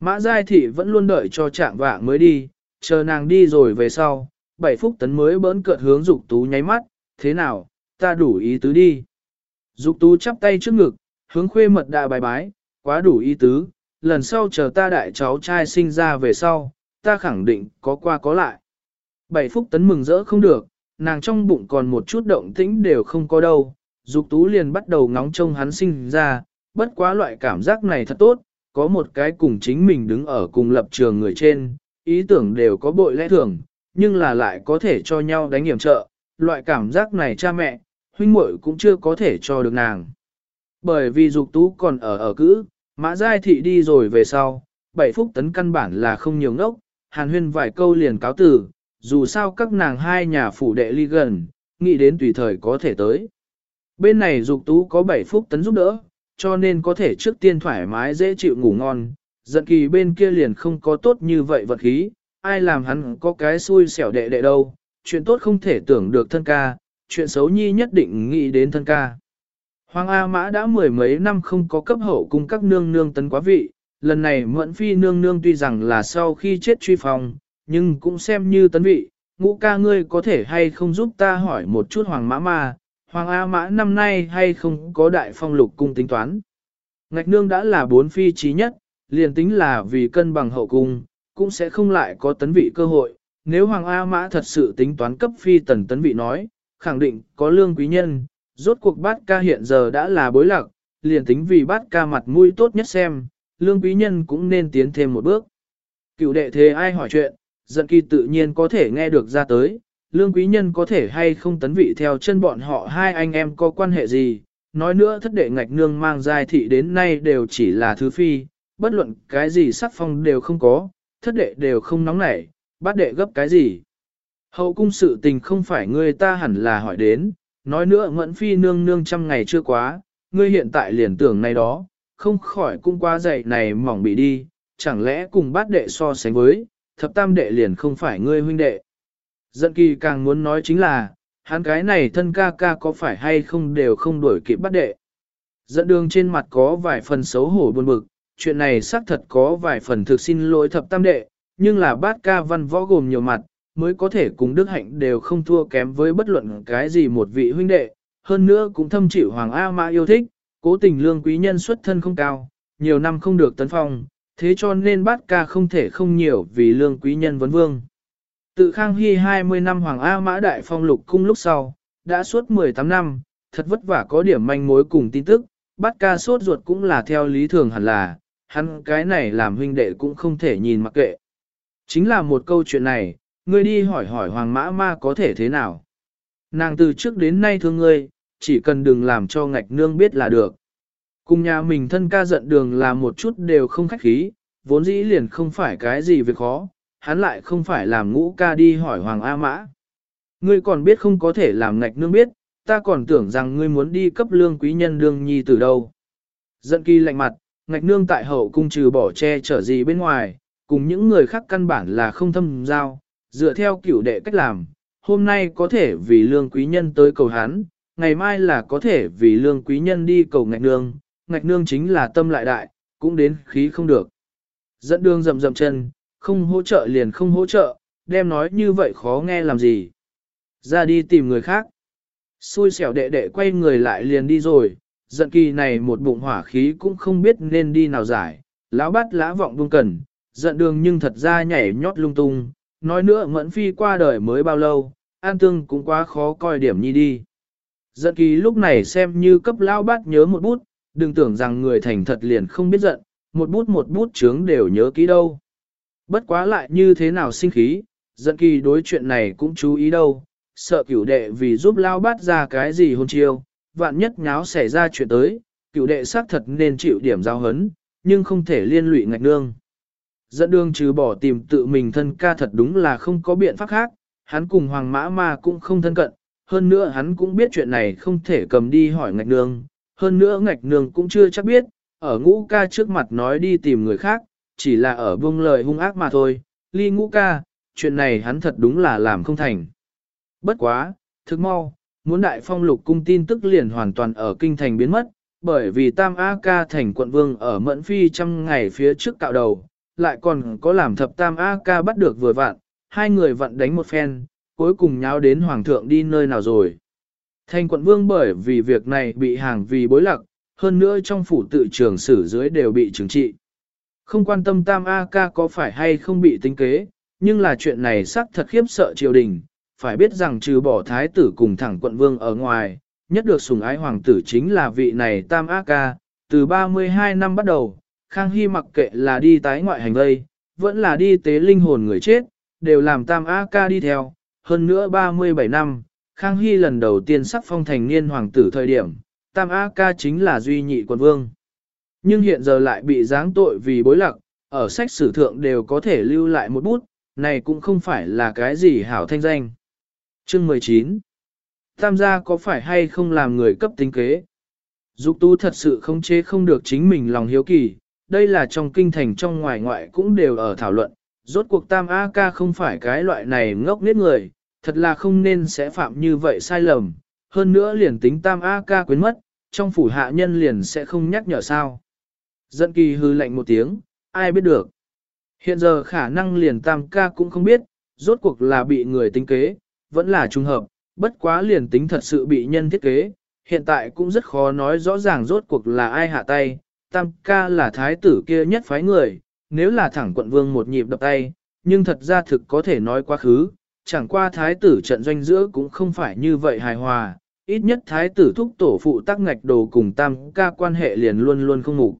Mã Giai Thị vẫn luôn đợi cho trạng vạng mới đi, chờ nàng đi rồi về sau, bảy phúc tấn mới bỡn cợt hướng dục tú nháy mắt, thế nào, ta đủ ý tứ đi. Dục tú chắp tay trước ngực, hướng khuê mật đại bài bái, quá đủ ý tứ, lần sau chờ ta đại cháu trai sinh ra về sau, ta khẳng định có qua có lại. Bảy phúc tấn mừng rỡ không được, nàng trong bụng còn một chút động tĩnh đều không có đâu, dục tú liền bắt đầu ngóng trông hắn sinh ra, bất quá loại cảm giác này thật tốt, có một cái cùng chính mình đứng ở cùng lập trường người trên, ý tưởng đều có bội lẽ thường, nhưng là lại có thể cho nhau đánh hiểm trợ, loại cảm giác này cha mẹ, huynh muội cũng chưa có thể cho được nàng. Bởi vì dục tú còn ở ở cữ, mã giai thị đi rồi về sau, bảy phúc tấn căn bản là không nhiều ngốc, hàn huyên vài câu liền cáo từ. dù sao các nàng hai nhà phủ đệ ly gần, nghĩ đến tùy thời có thể tới. Bên này dục tú có bảy phúc tấn giúp đỡ, cho nên có thể trước tiên thoải mái dễ chịu ngủ ngon, giận kỳ bên kia liền không có tốt như vậy vật khí, ai làm hắn có cái xui xẻo đệ đệ đâu, chuyện tốt không thể tưởng được thân ca, chuyện xấu nhi nhất định nghĩ đến thân ca. Hoàng A Mã đã mười mấy năm không có cấp hậu cung các nương nương tấn quá vị, lần này mẫn phi nương nương tuy rằng là sau khi chết truy phòng, nhưng cũng xem như tấn vị, ngũ ca ngươi có thể hay không giúp ta hỏi một chút Hoàng Mã Ma, Hoàng A Mã năm nay hay không có đại phong lục cung tính toán. Ngạch nương đã là bốn phi trí nhất, liền tính là vì cân bằng hậu cung, cũng sẽ không lại có tấn vị cơ hội. Nếu Hoàng A Mã thật sự tính toán cấp phi tần tấn vị nói, khẳng định có lương quý nhân, rốt cuộc bát ca hiện giờ đã là bối lạc, liền tính vì bát ca mặt mũi tốt nhất xem, lương quý nhân cũng nên tiến thêm một bước. Cựu đệ thế ai hỏi chuyện, giận kỳ tự nhiên có thể nghe được ra tới, lương quý nhân có thể hay không tấn vị theo chân bọn họ hai anh em có quan hệ gì, nói nữa thất đệ ngạch nương mang giai thị đến nay đều chỉ là thứ phi, bất luận cái gì sắc phong đều không có, thất đệ đều không nóng nảy, bát đệ gấp cái gì. Hậu cung sự tình không phải ngươi ta hẳn là hỏi đến, nói nữa ngẫn phi nương nương trăm ngày chưa quá, ngươi hiện tại liền tưởng này đó, không khỏi cung qua dậy này mỏng bị đi, chẳng lẽ cùng bát đệ so sánh với, thập tam đệ liền không phải ngươi huynh đệ. Dận kỳ càng muốn nói chính là, hắn cái này thân ca ca có phải hay không đều không đuổi kịp bát đệ. Dẫn đường trên mặt có vài phần xấu hổ buồn bực, chuyện này xác thật có vài phần thực xin lỗi thập tam đệ, nhưng là bát ca văn võ gồm nhiều mặt, mới có thể cùng Đức Hạnh đều không thua kém với bất luận cái gì một vị huynh đệ, hơn nữa cũng thâm chịu Hoàng A Mã yêu thích, cố tình lương quý nhân xuất thân không cao, nhiều năm không được tấn phong, thế cho nên bát ca không thể không nhiều vì lương quý nhân vấn vương. Tự Khang Hy 20 năm Hoàng A Mã Đại Phong lục cung lúc sau, đã suốt 18 năm, thật vất vả có điểm manh mối cùng tin tức, bát ca sốt ruột cũng là theo lý thường hẳn là, hắn cái này làm huynh đệ cũng không thể nhìn mặc kệ. Chính là một câu chuyện này, ngươi đi hỏi hỏi Hoàng Mã Ma có thể thế nào. Nàng từ trước đến nay thương ngươi, chỉ cần đừng làm cho ngạch nương biết là được. Cùng nhà mình thân ca giận đường là một chút đều không khách khí, vốn dĩ liền không phải cái gì việc khó, hắn lại không phải làm ngũ ca đi hỏi Hoàng A Mã. Ngươi còn biết không có thể làm ngạch nương biết, ta còn tưởng rằng ngươi muốn đi cấp lương quý nhân đương nhi từ đâu. Giận kỳ lạnh mặt, ngạch nương tại hậu cung trừ bỏ che chở gì bên ngoài, cùng những người khác căn bản là không thâm giao, dựa theo cửu đệ cách làm, hôm nay có thể vì lương quý nhân tới cầu hắn, ngày mai là có thể vì lương quý nhân đi cầu ngạch nương, ngạch nương chính là tâm lại đại, cũng đến khí không được. Dẫn đường rầm rầm chân, không hỗ trợ liền không hỗ trợ, đem nói như vậy khó nghe làm gì. Ra đi tìm người khác. Xui xẻo đệ đệ quay người lại liền đi rồi, giận kỳ này một bụng hỏa khí cũng không biết nên đi nào giải, lão bắt lã vọng buông cần, giận đường nhưng thật ra nhảy nhót lung tung, nói nữa mẫn phi qua đời mới bao lâu, an tương cũng quá khó coi điểm nhi đi. Giận kỳ lúc này xem như cấp lão bát nhớ một bút, đừng tưởng rằng người thành thật liền không biết giận, một bút một bút chướng đều nhớ kỹ đâu. Bất quá lại như thế nào sinh khí, giận kỳ đối chuyện này cũng chú ý đâu, sợ cửu đệ vì giúp lao bát ra cái gì hôn chiêu, vạn nhất nháo xảy ra chuyện tới, cựu đệ xác thật nên chịu điểm giao hấn, nhưng không thể liên lụy ngạch nương. Dẫn đường trừ bỏ tìm tự mình thân ca thật đúng là không có biện pháp khác, hắn cùng hoàng mã ma cũng không thân cận, hơn nữa hắn cũng biết chuyện này không thể cầm đi hỏi ngạch nương, hơn nữa ngạch nương cũng chưa chắc biết, ở ngũ ca trước mặt nói đi tìm người khác, chỉ là ở buông lời hung ác mà thôi, ly ngũ ca, chuyện này hắn thật đúng là làm không thành. Bất quá, thực mau, muốn đại phong lục cung tin tức liền hoàn toàn ở kinh thành biến mất, bởi vì Tam A Ca thành quận vương ở Mẫn Phi trăm ngày phía trước cạo đầu, lại còn có làm thập Tam A Ca bắt được vừa vặn, hai người vặn đánh một phen, cuối cùng nháo đến Hoàng thượng đi nơi nào rồi. Thành quận vương bởi vì việc này bị hàng vì bối lạc, hơn nữa trong phủ tự trường xử dưới đều bị trừng trị. Không quan tâm Tam A Ca có phải hay không bị tính kế, nhưng là chuyện này xác thật khiếp sợ triều đình, phải biết rằng trừ bỏ thái tử cùng thẳng quận vương ở ngoài, nhất được sủng ái hoàng tử chính là vị này Tam A Ca, từ 32 năm bắt đầu, Khang Hy mặc kệ là đi tái ngoại hành vây, vẫn là đi tế linh hồn người chết, đều làm Tam A Ca đi theo, hơn nữa 37 năm, Khang Hy lần đầu tiên sắc phong thành niên hoàng tử thời điểm, Tam A Ca chính là duy nhị quận vương. Nhưng hiện giờ lại bị giáng tội vì bối lạc, ở sách sử thượng đều có thể lưu lại một bút, này cũng không phải là cái gì hảo thanh danh. Chương 19 Tam gia có phải hay không làm người cấp tính kế? Dục tu thật sự không chế không được chính mình lòng hiếu kỳ, đây là trong kinh thành trong ngoài ngoại cũng đều ở thảo luận, rốt cuộc tam A ca không phải cái loại này ngốc nết người, thật là không nên sẽ phạm như vậy sai lầm, hơn nữa liền tính tam A ca quên mất, trong phủ hạ nhân liền sẽ không nhắc nhở sao. Dẫn kỳ hư lạnh một tiếng, ai biết được. Hiện giờ khả năng liền tam ca cũng không biết, rốt cuộc là bị người tính kế, vẫn là trùng hợp, bất quá liền tính thật sự bị nhân thiết kế, hiện tại cũng rất khó nói rõ ràng rốt cuộc là ai hạ tay, tam ca là thái tử kia nhất phái người, nếu là thẳng quận vương một nhịp đập tay, nhưng thật ra thực có thể nói quá khứ, chẳng qua thái tử trận doanh giữa cũng không phải như vậy hài hòa, ít nhất thái tử thúc tổ phụ tác ngạch đồ cùng tam ca quan hệ liền luôn luôn không ngủ.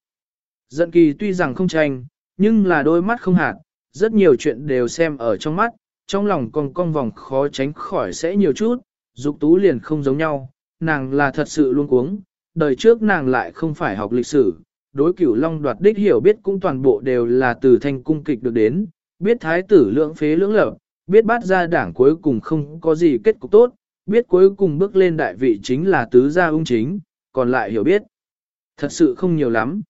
Giận kỳ tuy rằng không tranh, nhưng là đôi mắt không hạt, rất nhiều chuyện đều xem ở trong mắt, trong lòng con con vòng khó tránh khỏi sẽ nhiều chút, dục tú liền không giống nhau, nàng là thật sự luôn cuống, đời trước nàng lại không phải học lịch sử, đối cửu long đoạt đích hiểu biết cũng toàn bộ đều là từ thanh cung kịch được đến, biết thái tử lưỡng phế lưỡng lập, biết bắt ra đảng cuối cùng không có gì kết cục tốt, biết cuối cùng bước lên đại vị chính là tứ gia ung chính, còn lại hiểu biết. Thật sự không nhiều lắm.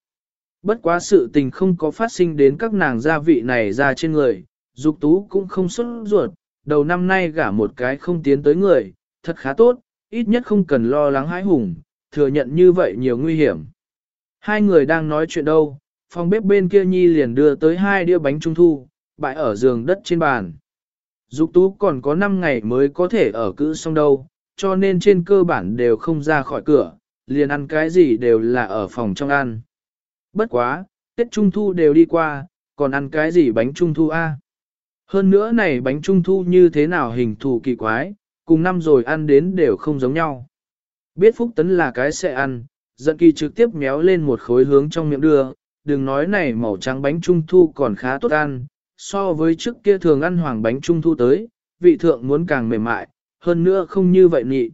Bất quá sự tình không có phát sinh đến các nàng gia vị này ra trên người, dục tú cũng không xuất ruột, đầu năm nay gả một cái không tiến tới người, thật khá tốt, ít nhất không cần lo lắng hãi hùng, thừa nhận như vậy nhiều nguy hiểm. Hai người đang nói chuyện đâu, phòng bếp bên kia nhi liền đưa tới hai đĩa bánh trung thu, bại ở giường đất trên bàn. Dục tú còn có 5 ngày mới có thể ở cữ xong đâu, cho nên trên cơ bản đều không ra khỏi cửa, liền ăn cái gì đều là ở phòng trong ăn. Bất quá, Tết Trung Thu đều đi qua, còn ăn cái gì bánh Trung Thu a? Hơn nữa này bánh Trung Thu như thế nào hình thù kỳ quái, cùng năm rồi ăn đến đều không giống nhau. Biết Phúc Tấn là cái sẽ ăn, giận kỳ trực tiếp méo lên một khối hướng trong miệng đưa, đừng nói này màu trắng bánh Trung Thu còn khá tốt ăn, so với trước kia thường ăn hoàng bánh Trung Thu tới, vị thượng muốn càng mềm mại, hơn nữa không như vậy nhị.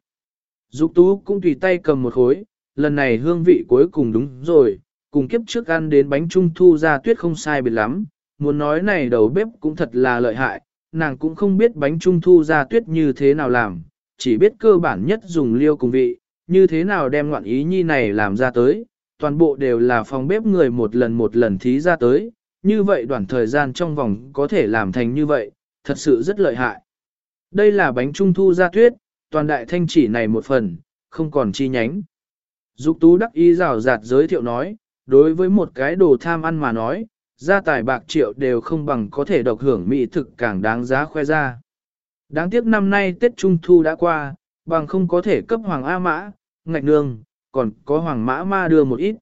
Dục tú cũng tùy tay cầm một khối, lần này hương vị cuối cùng đúng rồi, cùng kiếp trước ăn đến bánh trung thu ra tuyết không sai biệt lắm, muốn nói này đầu bếp cũng thật là lợi hại, nàng cũng không biết bánh trung thu ra tuyết như thế nào làm, chỉ biết cơ bản nhất dùng liêu cùng vị, như thế nào đem ngoạn ý nhi này làm ra tới, toàn bộ đều là phòng bếp người một lần một lần thí ra tới, như vậy đoạn thời gian trong vòng có thể làm thành như vậy, thật sự rất lợi hại. Đây là bánh trung thu ra tuyết, toàn đại thanh chỉ này một phần, không còn chi nhánh. Dục tú đắc ý rào rạt giới thiệu nói, đối với một cái đồ tham ăn mà nói, gia tài bạc triệu đều không bằng có thể độc hưởng mỹ thực càng đáng giá khoe ra. Đáng tiếc năm nay Tết Trung Thu đã qua, bằng không có thể cấp Hoàng A Mã, ngạch nương, còn có Hoàng Mã Ma đưa một ít.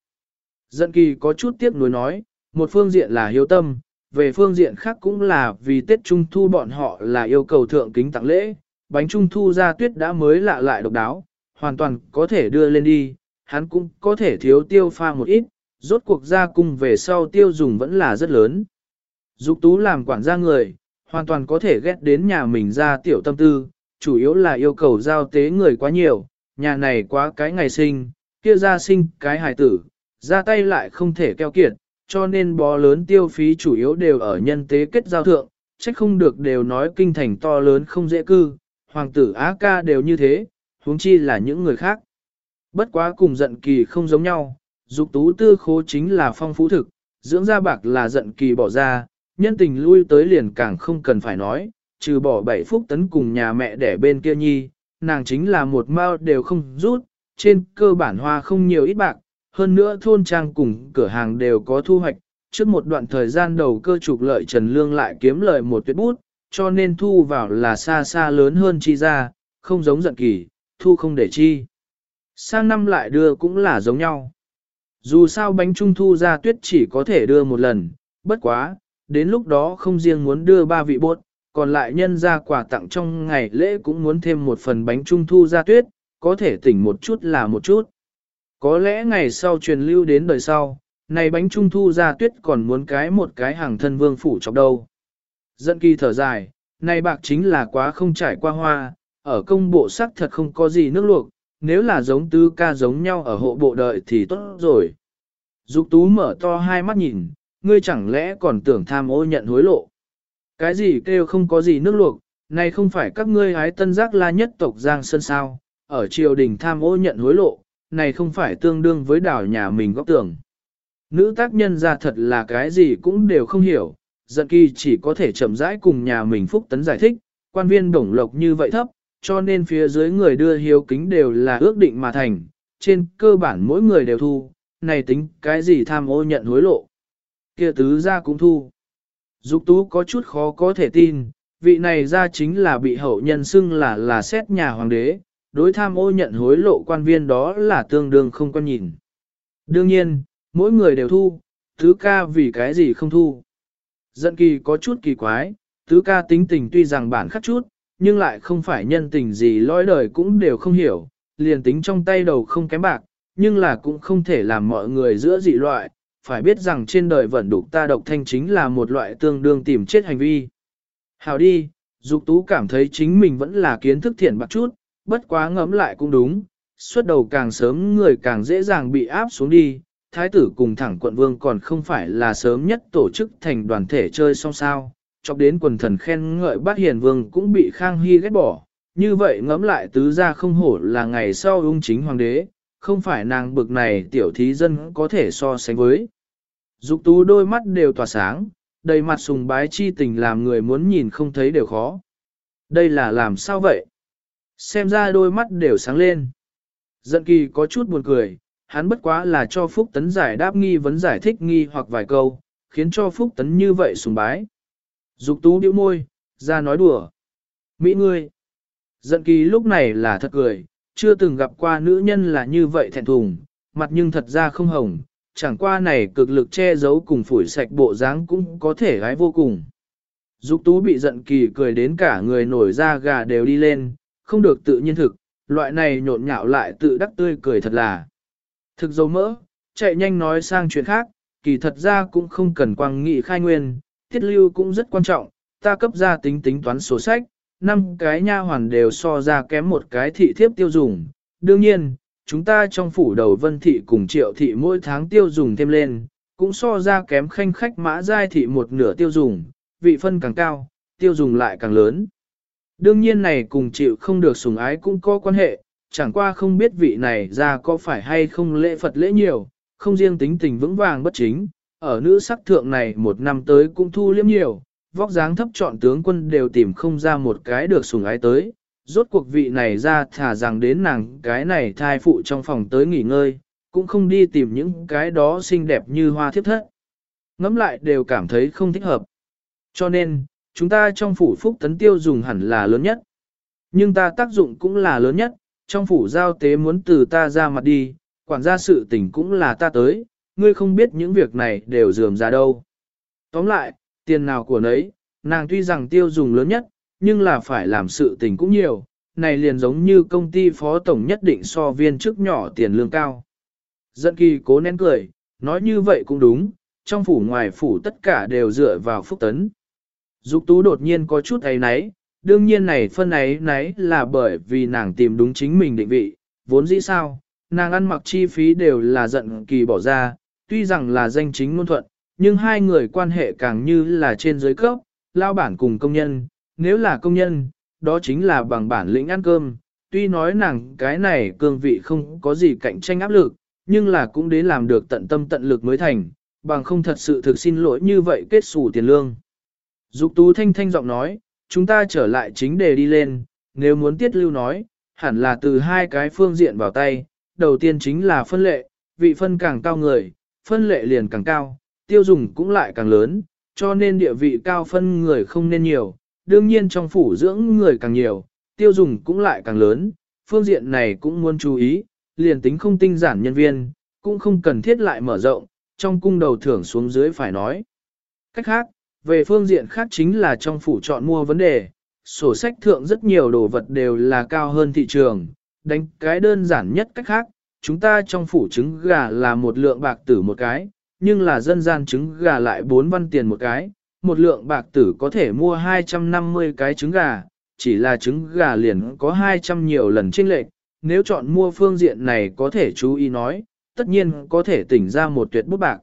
Dận kỳ có chút tiếc nuối nói, một phương diện là hiếu tâm, về phương diện khác cũng là vì Tết Trung Thu bọn họ là yêu cầu thượng kính tặng lễ, bánh Trung Thu ra tuyết đã mới lạ lại độc đáo, hoàn toàn có thể đưa lên đi, hắn cũng có thể thiếu tiêu pha một ít, rốt cuộc ra cung về sau tiêu dùng vẫn là rất lớn. Dục tú làm quản gia người, hoàn toàn có thể ghét đến nhà mình ra tiểu tâm tư, chủ yếu là yêu cầu giao tế người quá nhiều, nhà này quá cái ngày sinh, kia ra sinh cái hài tử, ra tay lại không thể keo kiệt, cho nên bó lớn tiêu phí chủ yếu đều ở nhân tế kết giao thượng, trách không được đều nói kinh thành to lớn không dễ cư, hoàng tử Á ca đều như thế, huống chi là những người khác. Bất quá cùng giận kỳ không giống nhau, dục tú tư khố chính là phong phú thực, dưỡng ra bạc là giận kỳ bỏ ra, nhân tình lui tới liền càng không cần phải nói, trừ bỏ bảy phúc tấn cùng nhà mẹ đẻ bên kia nhi, nàng chính là một mao đều không rút, trên cơ bản hoa không nhiều ít bạc, hơn nữa thôn trang cùng cửa hàng đều có thu hoạch, trước một đoạn thời gian đầu cơ trục lợi Trần Lương lại kiếm lợi một tuyệt bút, cho nên thu vào là xa xa lớn hơn chi ra, không giống giận kỳ, thu không để chi. Sang năm lại đưa cũng là giống nhau. Dù sao bánh trung thu ra tuyết chỉ có thể đưa một lần, bất quá, đến lúc đó không riêng muốn đưa ba vị bột, còn lại nhân ra quà tặng trong ngày lễ cũng muốn thêm một phần bánh trung thu ra tuyết, có thể tỉnh một chút là một chút. Có lẽ ngày sau truyền lưu đến đời sau, này bánh trung thu ra tuyết còn muốn cái một cái hàng thân vương phủ chọc đâu. Dẫn kỳ thở dài, này bạc chính là quá không trải qua hoa, ở công bộ sắc thật không có gì nước luộc, nếu là giống tứ ca giống nhau ở hộ bộ đợi thì tốt rồi. Dục tú mở to hai mắt nhìn, ngươi chẳng lẽ còn tưởng tham ô nhận hối lộ. Cái gì kêu không có gì nước luộc, này không phải các ngươi hái tân giác la nhất tộc Giang Sơn sao, ở triều đình tham ô nhận hối lộ, này không phải tương đương với đảo nhà mình góc tưởng. Nữ tác nhân ra thật là cái gì cũng đều không hiểu, giận kỳ chỉ có thể chậm rãi cùng nhà mình phúc tấn giải thích, quan viên đồng lộc như vậy thấp, cho nên phía dưới người đưa hiếu kính đều là ước định mà thành, trên cơ bản mỗi người đều thu, này tính cái gì tham ô nhận hối lộ. kia tứ ra cũng thu. Dục tú có chút khó có thể tin, vị này ra chính là bị hậu nhân xưng là là xét nhà hoàng đế, đối tham ô nhận hối lộ quan viên đó là tương đương không quan nhìn. Đương nhiên, mỗi người đều thu, tứ ca vì cái gì không thu. Giận kỳ có chút kỳ quái, tứ ca tính tình tuy rằng bản khắc chút, nhưng lại không phải nhân tình gì lõi đời cũng đều không hiểu, liền tính trong tay đầu không kém bạc, nhưng là cũng không thể làm mọi người giữa dị loại, phải biết rằng trên đời vận đục ta độc thanh chính là một loại tương đương tìm chết hành vi. Hào đi, Dục Tú cảm thấy chính mình vẫn là kiến thức thiện bạc chút, bất quá ngẫm lại cũng đúng, xuất đầu càng sớm người càng dễ dàng bị áp xuống đi, thái tử cùng thẳng quận vương còn không phải là sớm nhất tổ chức thành đoàn thể chơi xong sao, chọc đến quần thần khen ngợi bát hiền vương cũng bị Khang Hy ghét bỏ, như vậy ngẫm lại tứ ra không hổ là ngày sau ung chính hoàng đế, không phải nàng bực này tiểu thí dân có thể so sánh với. Dục tú đôi mắt đều tỏa sáng, đầy mặt sùng bái chi tình làm người muốn nhìn không thấy đều khó. Đây là làm sao vậy? Xem ra đôi mắt đều sáng lên. Giận kỳ có chút buồn cười, hắn bất quá là cho Phúc Tấn giải đáp nghi vấn giải thích nghi hoặc vài câu, khiến cho Phúc Tấn như vậy sùng bái. Dục tú điệu môi, ra nói đùa. Mỹ ngươi. Giận kỳ lúc này là thật cười, chưa từng gặp qua nữ nhân là như vậy thẹn thùng, mặt nhưng thật ra không hồng, chẳng qua này cực lực che giấu cùng phủi sạch bộ dáng cũng có thể gái vô cùng. Dục tú bị giận kỳ cười đến cả người nổi da gà đều đi lên, không được tự nhiên thực, loại này nhộn nhạo lại tự đắc tươi cười thật là. Thực dấu mỡ, chạy nhanh nói sang chuyện khác, kỳ thật ra cũng không cần quang nghị khai nguyên, tiết lưu cũng rất quan trọng, ta cấp ra tính tính toán sổ sách, năm cái nha hoàn đều so ra kém một cái thị thiếp tiêu dùng. Đương nhiên, chúng ta trong phủ đầu vân thị cùng triệu thị mỗi tháng tiêu dùng thêm lên, cũng so ra kém khanh khách mã giai thị một nửa tiêu dùng, vị phân càng cao, tiêu dùng lại càng lớn. Đương nhiên này cùng chịu không được sủng ái cũng có quan hệ, chẳng qua không biết vị này ra có phải hay không lễ Phật lễ nhiều, không riêng tính tình vững vàng bất chính, ở nữ sắc thượng này một năm tới cũng thu liếm nhiều, vóc dáng thấp chọn tướng quân đều tìm không ra một cái được sủng ái tới. Rốt cuộc vị này ra thả rằng đến nàng cái này thai phụ trong phòng tới nghỉ ngơi, cũng không đi tìm những cái đó xinh đẹp như hoa thiếp thất. Ngắm lại đều cảm thấy không thích hợp. Cho nên, chúng ta trong phủ phúc tấn tiêu dùng hẳn là lớn nhất. Nhưng ta tác dụng cũng là lớn nhất, trong phủ giao tế muốn từ ta ra mặt đi, quản gia sự tình cũng là ta tới, ngươi không biết những việc này đều dườm ra đâu. Tóm lại, tiền nào của nấy, nàng tuy rằng tiêu dùng lớn nhất, nhưng là phải làm sự tình cũng nhiều, này liền giống như công ty phó tổng nhất định so viên chức nhỏ tiền lương cao. Dận kỳ cố nén cười, nói như vậy cũng đúng, trong phủ ngoài phủ tất cả đều dựa vào phúc tấn. Dục tú đột nhiên có chút ấy náy, đương nhiên này phân ấy náy là bởi vì nàng tìm đúng chính mình định vị, vốn dĩ sao, nàng ăn mặc chi phí đều là giận kỳ bỏ ra, tuy rằng là danh chính ngôn thuận, nhưng hai người quan hệ càng như là trên dưới cấp, lao bản cùng công nhân, nếu là công nhân, đó chính là bằng bản lĩnh ăn cơm, tuy nói nàng cái này cương vị không có gì cạnh tranh áp lực, nhưng là cũng đến làm được tận tâm tận lực mới thành, bằng không thật sự thực xin lỗi như vậy kết xù tiền lương. Dục tú thanh thanh giọng nói, chúng ta trở lại chính đề đi lên, nếu muốn tiết lưu nói, hẳn là từ hai cái phương diện vào tay, đầu tiên chính là phân lệ, vị phân càng cao người, phân lệ liền càng cao, tiêu dùng cũng lại càng lớn, cho nên địa vị cao phân người không nên nhiều, đương nhiên trong phủ dưỡng người càng nhiều, tiêu dùng cũng lại càng lớn, phương diện này cũng muốn chú ý, liền tính không tinh giản nhân viên, cũng không cần thiết lại mở rộng, trong cung đầu thưởng xuống dưới phải nói. Cách khác, về phương diện khác chính là trong phủ chọn mua vấn đề, sổ sách thượng rất nhiều đồ vật đều là cao hơn thị trường, đánh cái đơn giản nhất cách khác, chúng ta trong phủ trứng gà là một lượng bạc tử một cái, nhưng là dân gian trứng gà lại 4 văn tiền một cái, một lượng bạc tử có thể mua 250 cái trứng gà, chỉ là trứng gà liền có 200 nhiều lần chênh lệch, nếu chọn mua phương diện này có thể chú ý nói, tất nhiên có thể tỉnh ra một tuyệt bút bạc.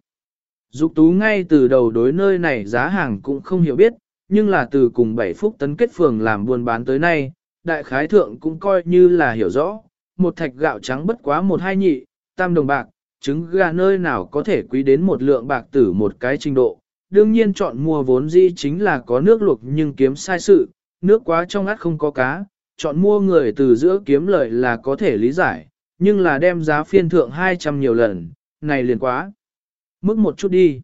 Dục tú ngay từ đầu đối nơi này giá hàng cũng không hiểu biết, nhưng là từ cùng 7 phút tấn kết phường làm buôn bán tới nay, đại khái thượng cũng coi như là hiểu rõ, một thạch gạo trắng bất quá một hai nhị, tam đồng bạc, trứng gà nơi nào có thể quý đến một lượng bạc tử một cái trình độ. Đương nhiên chọn mua vốn dĩ chính là có nước luộc nhưng kiếm sai sự, nước quá trong át không có cá, chọn mua người từ giữa kiếm lợi là có thể lý giải, nhưng là đem giá phiên thượng 200 nhiều lần, này liền quá. Mức một chút đi.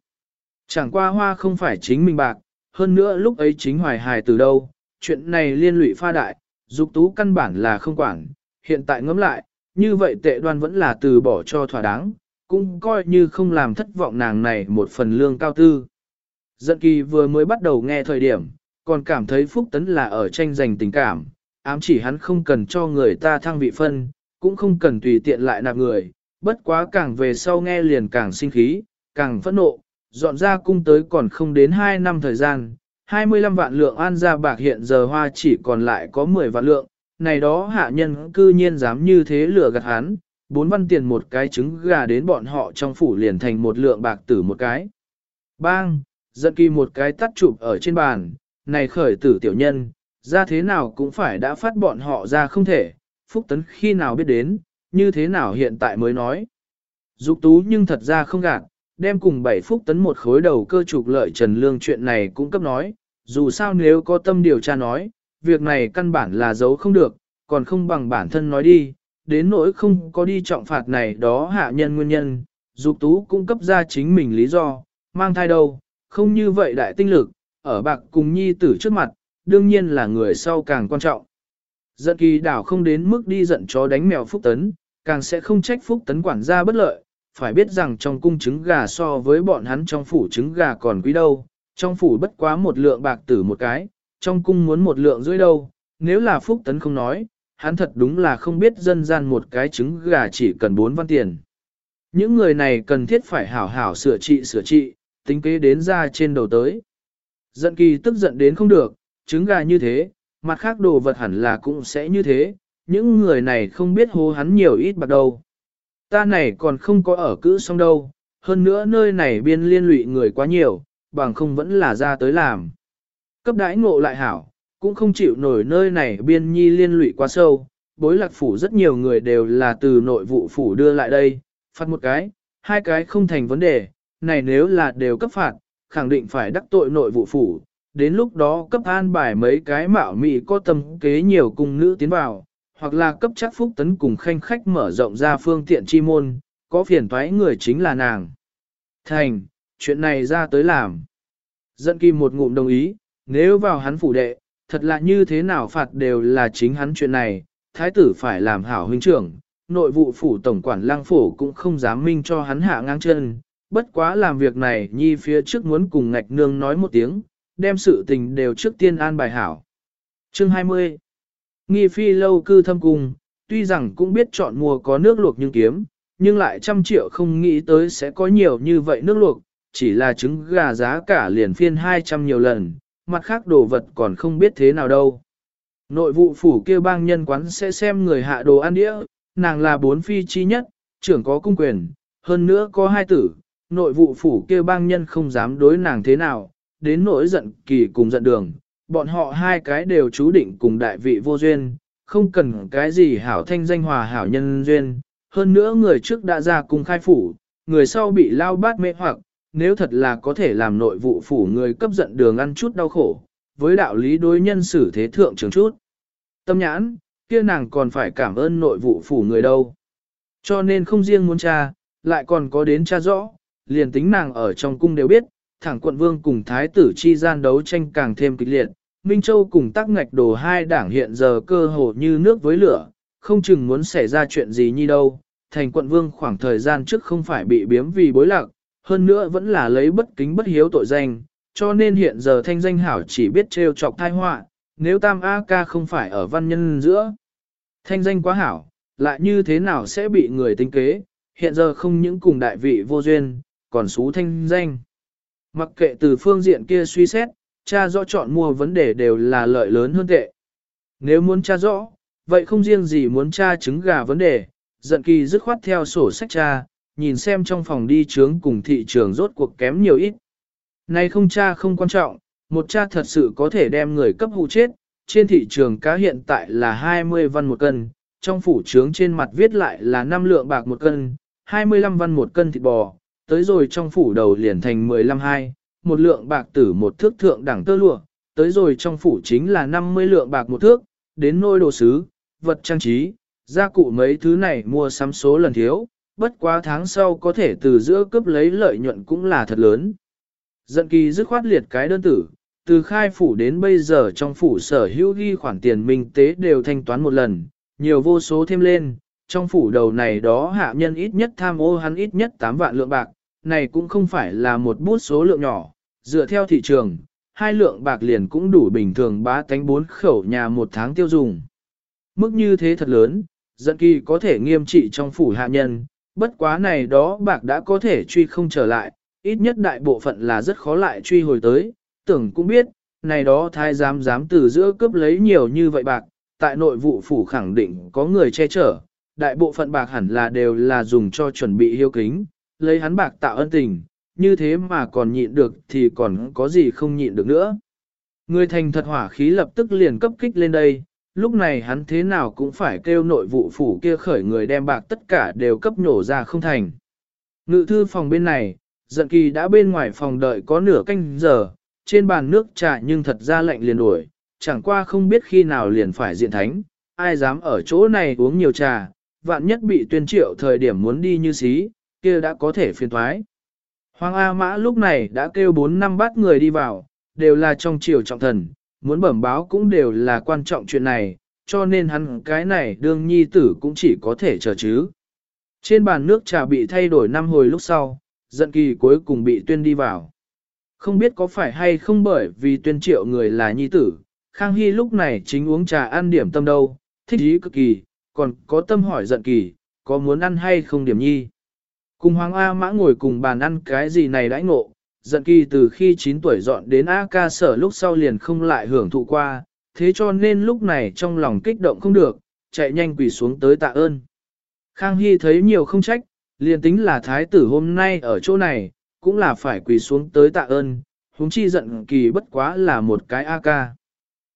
Chẳng qua hoa không phải chính mình bạc, hơn nữa lúc ấy chính hoài hài từ đâu, chuyện này liên lụy pha đại, dục tú căn bản là không quản, hiện tại ngẫm lại, như vậy tệ đoan vẫn là từ bỏ cho thỏa đáng, cũng coi như không làm thất vọng nàng này một phần lương cao tư. Giận kỳ vừa mới bắt đầu nghe thời điểm, còn cảm thấy Phúc Tấn là ở tranh giành tình cảm, ám chỉ hắn không cần cho người ta thăng vị phân, cũng không cần tùy tiện lại nạp người, bất quá càng về sau nghe liền càng sinh khí, càng phẫn nộ, dọn ra cung tới còn không đến 2 năm thời gian, 25 vạn lượng an gia bạc hiện giờ hoa chỉ còn lại có 10 vạn lượng, này đó hạ nhân cư nhiên dám như thế lừa gạt hắn, bốn văn tiền một cái trứng gà đến bọn họ trong phủ liền thành một lượng bạc tử một cái. Bang, giận kỳ một cái tắt chụp ở trên bàn, này khởi tử tiểu nhân, ra thế nào cũng phải đã phát bọn họ ra không thể, phúc tấn khi nào biết đến, như thế nào hiện tại mới nói. Dục tú nhưng thật ra không gạt, đem cùng bảy phúc tấn một khối đầu cơ trục lợi Trần Lương chuyện này cũng cấp nói, dù sao nếu có tâm điều tra nói, việc này căn bản là giấu không được, còn không bằng bản thân nói đi, đến nỗi không có đi trọng phạt này đó hạ nhân nguyên nhân, dục tú cũng cấp ra chính mình lý do, mang thai đâu, không như vậy đại tinh lực, ở bạc cùng nhi tử trước mặt, đương nhiên là người sau càng quan trọng. Giận kỳ đảo không đến mức đi giận chó đánh mèo phúc tấn, càng sẽ không trách phúc tấn quản gia bất lợi, phải biết rằng trong cung trứng gà so với bọn hắn trong phủ trứng gà còn quý đâu, trong phủ bất quá một lượng bạc tử một cái, trong cung muốn một lượng rưỡi đâu, nếu là phúc tấn không nói, hắn thật đúng là không biết dân gian một cái trứng gà chỉ cần 4 văn tiền. Những người này cần thiết phải hảo hảo sửa trị sửa trị, tính kế đến ra trên đầu tới. Giận kỳ tức giận đến không được, trứng gà như thế, mặt khác đồ vật hẳn là cũng sẽ như thế, những người này không biết hô hắn nhiều ít bạc đâu. Ta này còn không có ở cữ xong đâu, hơn nữa nơi này biên liên lụy người quá nhiều, bằng không vẫn là ra tới làm. Cấp đãi ngộ lại hảo, cũng không chịu nổi nơi này biên nhi liên lụy quá sâu, bối lạc phủ rất nhiều người đều là từ nội vụ phủ đưa lại đây, phạt một cái, hai cái không thành vấn đề, này nếu là đều cấp phạt, khẳng định phải đắc tội nội vụ phủ, đến lúc đó cấp an bài mấy cái mạo mị có tâm kế nhiều cung nữ tiến vào, hoặc là cấp chắc phúc tấn cùng khanh khách mở rộng ra phương tiện chi môn, có phiền toái người chính là nàng. Thành, chuyện này ra tới làm. dân kim một ngụm đồng ý, nếu vào hắn phủ đệ, thật là như thế nào phạt đều là chính hắn chuyện này, thái tử phải làm hảo huynh trưởng, nội vụ phủ tổng quản lang phổ cũng không dám minh cho hắn hạ ngang chân, bất quá làm việc này nhi phía trước muốn cùng ngạch nương nói một tiếng, đem sự tình đều trước tiên an bài hảo. Chương 20 Nghi phi lâu cư thâm cung, tuy rằng cũng biết chọn mùa có nước luộc nhưng kiếm, nhưng lại trăm triệu không nghĩ tới sẽ có nhiều như vậy nước luộc, chỉ là trứng gà giá cả liền phiên 200 nhiều lần, mặt khác đồ vật còn không biết thế nào đâu. Nội vụ phủ kêu bang nhân quán sẽ xem người hạ đồ ăn đĩa, nàng là bốn phi chi nhất, trưởng có cung quyền, hơn nữa có hai tử, nội vụ phủ kêu bang nhân không dám đối nàng thế nào, đến nỗi giận kỳ cùng giận đường, bọn họ hai cái đều chú định cùng đại vị vô duyên, không cần cái gì hảo thanh danh hòa hảo nhân duyên, hơn nữa người trước đã ra cùng khai phủ, người sau bị lao bát mê hoặc, nếu thật là có thể làm nội vụ phủ người cấp giận đường ăn chút đau khổ, với đạo lý đối nhân xử thế thượng trường chút. Tâm nhãn, kia nàng còn phải cảm ơn nội vụ phủ người đâu. Cho nên không riêng muốn cha, lại còn có đến cha rõ, liền tính nàng ở trong cung đều biết, thẳng quận vương cùng thái tử chi gian đấu tranh càng thêm kịch liệt. Minh Châu cùng tắc ngạch đồ hai đảng hiện giờ cơ hồ như nước với lửa, không chừng muốn xảy ra chuyện gì như đâu. Thành quận vương khoảng thời gian trước không phải bị biếm vì bối lạc, hơn nữa vẫn là lấy bất kính bất hiếu tội danh, cho nên hiện giờ thanh danh hảo chỉ biết trêu chọc tai họa, nếu tam A ca không phải ở văn nhân giữa. Thanh danh quá hảo, lại như thế nào sẽ bị người tính kế, hiện giờ không những cùng đại vị vô duyên, còn xú thanh danh. Mặc kệ từ phương diện kia suy xét, cha rõ chọn mua vấn đề đều là lợi lớn hơn tệ. Nếu muốn cha rõ, vậy không riêng gì muốn cha trứng gà vấn đề, giận kỳ dứt khoát theo sổ sách cha, nhìn xem trong phòng đi trướng cùng thị trường rốt cuộc kém nhiều ít. Này không cha không quan trọng, một cha thật sự có thể đem người cấp hụ chết, trên thị trường cá hiện tại là 20 văn một cân, trong phủ trướng trên mặt viết lại là 5 lượng bạc một cân, 25 văn một cân thịt bò, tới rồi trong phủ đầu liền thành 15 hai, một lượng bạc tử một thước thượng đẳng tơ lụa, tới rồi trong phủ chính là 50 lượng bạc một thước, đến nôi đồ sứ, vật trang trí, gia cụ mấy thứ này mua sắm số lần thiếu, bất quá tháng sau có thể từ giữa cướp lấy lợi nhuận cũng là thật lớn. Dận kỳ dứt khoát liệt cái đơn tử, từ khai phủ đến bây giờ trong phủ sở hữu ghi khoản tiền minh tế đều thanh toán một lần, nhiều vô số thêm lên, trong phủ đầu này đó hạ nhân ít nhất tham ô hắn ít nhất 8 vạn lượng bạc, này cũng không phải là một bút số lượng nhỏ, dựa theo thị trường, hai lượng bạc liền cũng đủ bình thường bá tánh bốn khẩu nhà một tháng tiêu dùng. Mức như thế thật lớn, dẫn kỳ có thể nghiêm trị trong phủ hạ nhân, bất quá này đó bạc đã có thể truy không trở lại, ít nhất đại bộ phận là rất khó lại truy hồi tới, tưởng cũng biết, này đó thái giám dám từ giữa cướp lấy nhiều như vậy bạc, tại nội vụ phủ khẳng định có người che chở, đại bộ phận bạc hẳn là đều là dùng cho chuẩn bị hiếu kính, lấy hắn bạc tạo ân tình, như thế mà còn nhịn được thì còn có gì không nhịn được nữa. Người thành thật hỏa khí lập tức liền cấp kích lên đây, lúc này hắn thế nào cũng phải kêu nội vụ phủ kia khởi người đem bạc tất cả đều cấp nhổ ra không thành. Ngự thư phòng bên này, giận kỳ đã bên ngoài phòng đợi có nửa canh giờ, trên bàn nước trà nhưng thật ra lạnh liền đuổi, chẳng qua không biết khi nào liền phải diện thánh, ai dám ở chỗ này uống nhiều trà, vạn nhất bị tuyên triệu thời điểm muốn đi như xí, kia đã có thể phiền thoái. Hoàng A Mã lúc này đã kêu 4 năm bắt người đi vào, đều là trong triều trọng thần, muốn bẩm báo cũng đều là quan trọng chuyện này, cho nên hắn cái này đương nhi tử cũng chỉ có thể chờ chứ. Trên bàn nước trà bị thay đổi năm hồi lúc sau, giận kỳ cuối cùng bị tuyên đi vào. Không biết có phải hay không bởi vì tuyên triệu người là nhi tử, Khang Hy lúc này chính uống trà ăn điểm tâm đâu, thích ý cực kỳ, còn có tâm hỏi giận kỳ, có muốn ăn hay không điểm nhi. Cùng Hoàng A Mã ngồi cùng bàn ăn cái gì này đãi ngộ, giận kỳ từ khi 9 tuổi dọn đến A ca sở lúc sau liền không lại hưởng thụ qua, thế cho nên lúc này trong lòng kích động không được, chạy nhanh quỳ xuống tới tạ ơn. Khang Hy thấy nhiều không trách, liền tính là thái tử hôm nay ở chỗ này, cũng là phải quỳ xuống tới tạ ơn, huống chi giận kỳ bất quá là một cái A ca.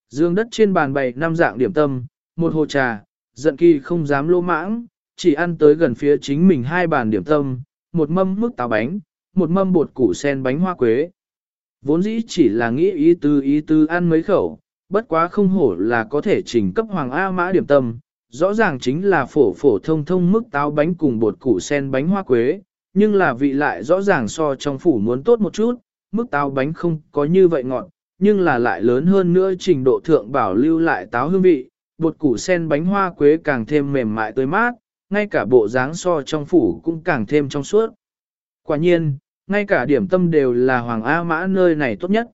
Dương đất trên bàn bày năm dạng điểm tâm, một hồ trà, giận kỳ không dám lô mãng, chỉ ăn tới gần phía chính mình hai bàn điểm tâm, một mâm mức táo bánh, một mâm bột củ sen bánh hoa quế. Vốn dĩ chỉ là nghĩ ý tư ý tư ăn mấy khẩu, bất quá không hổ là có thể trình cấp hoàng A mã điểm tâm, rõ ràng chính là phổ phổ thông thông mức táo bánh cùng bột củ sen bánh hoa quế, nhưng là vị lại rõ ràng so trong phủ muốn tốt một chút, mức táo bánh không có như vậy ngọt, nhưng là lại lớn hơn nữa trình độ thượng bảo lưu lại táo hương vị, bột củ sen bánh hoa quế càng thêm mềm mại tươi mát, ngay cả bộ dáng so trong phủ cũng càng thêm trong suốt. Quả nhiên, ngay cả điểm tâm đều là Hoàng A Mã nơi này tốt nhất.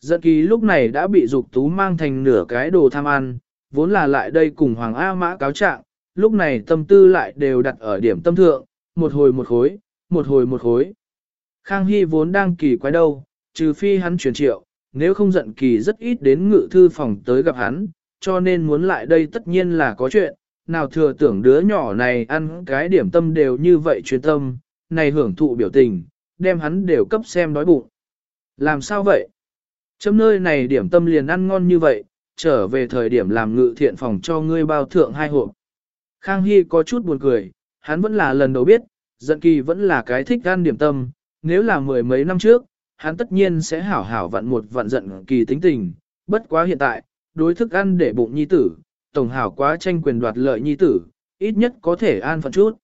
Giận kỳ lúc này đã bị dục tú mang thành nửa cái đồ tham ăn, vốn là lại đây cùng Hoàng A Mã cáo trạng, lúc này tâm tư lại đều đặt ở điểm tâm thượng, một hồi một khối, một hồi một khối. Khang Hy vốn đang kỳ quái đâu, trừ phi hắn chuyển triệu, nếu không giận kỳ rất ít đến ngự thư phòng tới gặp hắn, cho nên muốn lại đây tất nhiên là có chuyện, nào thừa tưởng đứa nhỏ này ăn cái điểm tâm đều như vậy chuyên tâm, này hưởng thụ biểu tình, đem hắn đều cấp xem đói bụng. Làm sao vậy? Chấm nơi này điểm tâm liền ăn ngon như vậy, trở về thời điểm làm ngự thiện phòng cho ngươi bao thượng hai hộp. Khang Hy có chút buồn cười, hắn vẫn là lần đầu biết, giận kỳ vẫn là cái thích ăn điểm tâm, nếu là mười mấy năm trước, hắn tất nhiên sẽ hảo hảo vặn một vặn giận kỳ tính tình, bất quá hiện tại, đối thức ăn để bụng nhi tử, tổng hảo quá tranh quyền đoạt lợi nhi tử, ít nhất có thể an phận chút.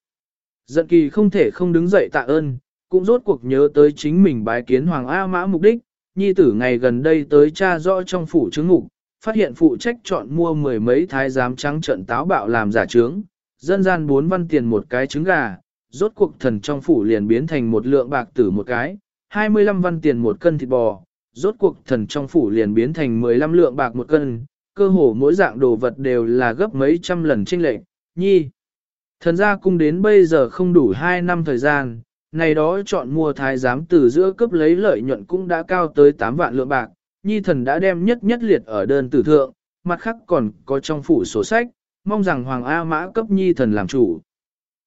Giận kỳ không thể không đứng dậy tạ ơn, cũng rốt cuộc nhớ tới chính mình bái kiến Hoàng A Mã mục đích, nhi tử ngày gần đây tới cha rõ trong phủ chứng ngục, phát hiện phụ trách chọn mua mười mấy thái giám trắng trận táo bạo làm giả trướng, dân gian bốn văn tiền một cái trứng gà, rốt cuộc thần trong phủ liền biến thành một lượng bạc tử một cái, 25 văn tiền một cân thịt bò, rốt cuộc thần trong phủ liền biến thành 15 lượng bạc một cân, cơ hồ mỗi dạng đồ vật đều là gấp mấy trăm lần chênh lệch, nhi. Thần gia cung đến bây giờ không đủ 2 năm thời gian, này đó chọn mua thái giám từ giữa cấp lấy lợi nhuận cũng đã cao tới 8 vạn lượng bạc, nhi thần đã đem nhất nhất liệt ở đơn tử thượng, mặt khác còn có trong phủ sổ sách, mong rằng Hoàng A Mã cấp nhi thần làm chủ.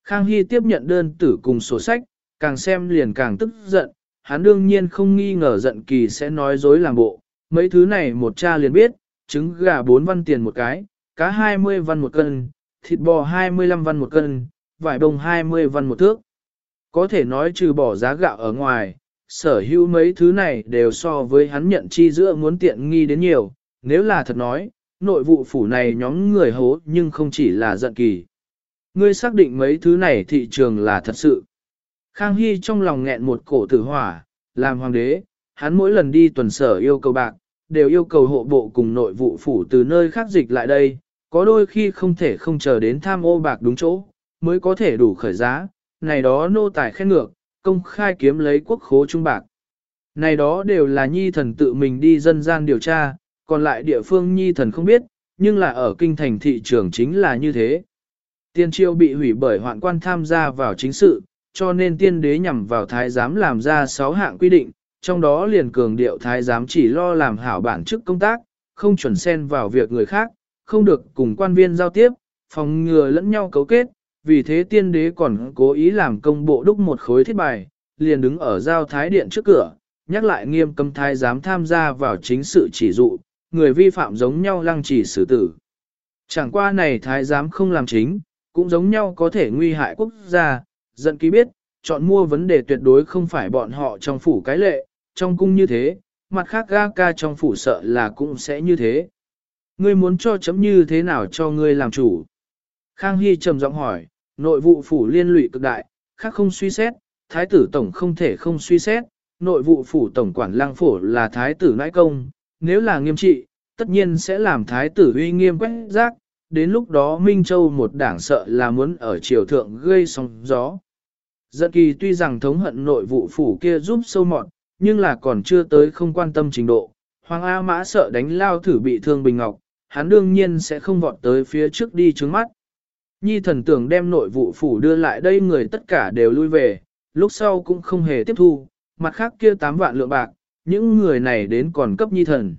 Khang Hy tiếp nhận đơn tử cùng sổ sách, càng xem liền càng tức giận, hắn đương nhiên không nghi ngờ giận kỳ sẽ nói dối làm bộ, mấy thứ này một cha liền biết, trứng gà 4 văn tiền một cái, cá 20 văn một cân, thịt bò 25 văn một cân, vải bông 20 văn một thước. Có thể nói trừ bỏ giá gạo ở ngoài, sở hữu mấy thứ này đều so với hắn nhận chi giữa muốn tiện nghi đến nhiều, nếu là thật nói, nội vụ phủ này nhóm người hố nhưng không chỉ là giận kỳ. Ngươi xác định mấy thứ này thị trường là thật sự. Khang Hy trong lòng nghẹn một cổ tử hỏa, làm hoàng đế, hắn mỗi lần đi tuần sở yêu cầu bạc, đều yêu cầu hộ bộ cùng nội vụ phủ từ nơi khác dịch lại đây, có đôi khi không thể không chờ đến tham ô bạc đúng chỗ, mới có thể đủ khởi giá, này đó nô tài khen ngược, công khai kiếm lấy quốc khố trung bạc. Này đó đều là nhi thần tự mình đi dân gian điều tra, còn lại địa phương nhi thần không biết, nhưng là ở kinh thành thị trường chính là như thế. Tiên triều bị hủy bởi hoạn quan tham gia vào chính sự, cho nên tiên đế nhằm vào thái giám làm ra 6 hạng quy định, trong đó liền cường điệu thái giám chỉ lo làm hảo bản chức công tác, không chuẩn xen vào việc người khác, không được cùng quan viên giao tiếp, phòng ngừa lẫn nhau cấu kết, vì thế tiên đế còn cố ý làm công bộ đúc một khối thiết bài, liền đứng ở giao thái điện trước cửa, nhắc lại nghiêm cấm thái giám tham gia vào chính sự chỉ dụ, người vi phạm giống nhau lăng chỉ xử tử. Chẳng qua này thái giám không làm chính, cũng giống nhau có thể nguy hại quốc gia, giận ký biết, chọn mua vấn đề tuyệt đối không phải bọn họ trong phủ cái lệ, trong cung như thế, mặt khác ga ca trong phủ sợ là cũng sẽ như thế. Ngươi muốn cho chấm như thế nào cho ngươi làm chủ? Khang Hy trầm giọng hỏi, nội vụ phủ liên lụy cực đại, khác không suy xét, thái tử tổng không thể không suy xét, nội vụ phủ tổng quản lang phổ là thái tử nãi công, nếu là nghiêm trị, tất nhiên sẽ làm thái tử uy nghiêm quét rác, đến lúc đó Minh Châu một đảng sợ là muốn ở triều thượng gây sóng gió. Giận kỳ tuy rằng thống hận nội vụ phủ kia giúp sâu mọn, nhưng là còn chưa tới không quan tâm trình độ. Hoàng A Mã sợ đánh lao thử bị thương Bình Ngọc, hắn đương nhiên sẽ không vọt tới phía trước đi trứng mắt. Nhi thần tưởng đem nội vụ phủ đưa lại đây người tất cả đều lui về, lúc sau cũng không hề tiếp thu, mặt khác kia 8 vạn lượng bạc, những người này đến còn cấp nhi thần.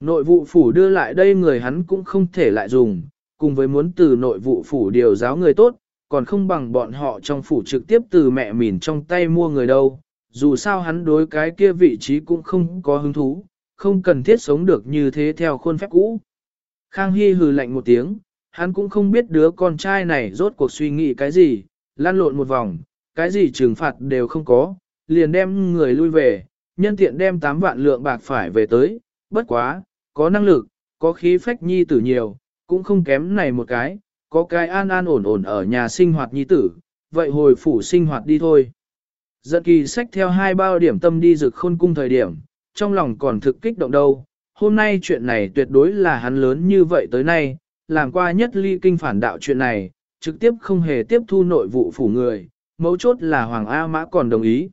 Nội vụ phủ đưa lại đây người hắn cũng không thể lại dùng, cùng với muốn từ nội vụ phủ điều giáo người tốt, còn không bằng bọn họ trong phủ trực tiếp từ mẹ mìn trong tay mua người đâu. Dù sao hắn đối cái kia vị trí cũng không có hứng thú, không cần thiết sống được như thế theo khuôn phép cũ. Khang Hy hừ lạnh một tiếng, hắn cũng không biết đứa con trai này rốt cuộc suy nghĩ cái gì, lan lộn một vòng, cái gì trừng phạt đều không có, liền đem người lui về, nhân tiện đem 8 vạn lượng bạc phải về tới, bất quá, có năng lực, có khí phách nhi tử nhiều, cũng không kém này một cái, có cái an an ổn ổn ở nhà sinh hoạt nhi tử, vậy hồi phủ sinh hoạt đi thôi. Giận kỳ sách theo hai bao điểm tâm đi rực khôn cung thời điểm, trong lòng còn thực kích động đâu, hôm nay chuyện này tuyệt đối là hắn lớn như vậy tới nay, làm qua nhất ly kinh phản đạo chuyện này, trực tiếp không hề tiếp thu nội vụ phủ người, mấu chốt là Hoàng A Mã còn đồng ý.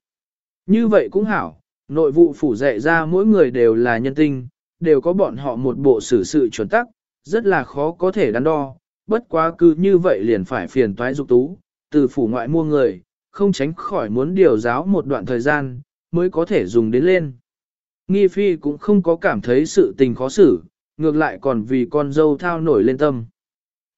Như vậy cũng hảo, nội vụ phủ dạy ra mỗi người đều là nhân tinh, đều có bọn họ một bộ xử sự chuẩn tắc, rất là khó có thể đắn đo, bất quá cứ như vậy liền phải phiền toái dục tú, từ phủ ngoại mua người, không tránh khỏi muốn điều giáo một đoạn thời gian, mới có thể dùng đến lên. Nghi phi cũng không có cảm thấy sự tình khó xử, ngược lại còn vì con dâu thao nổi lên tâm.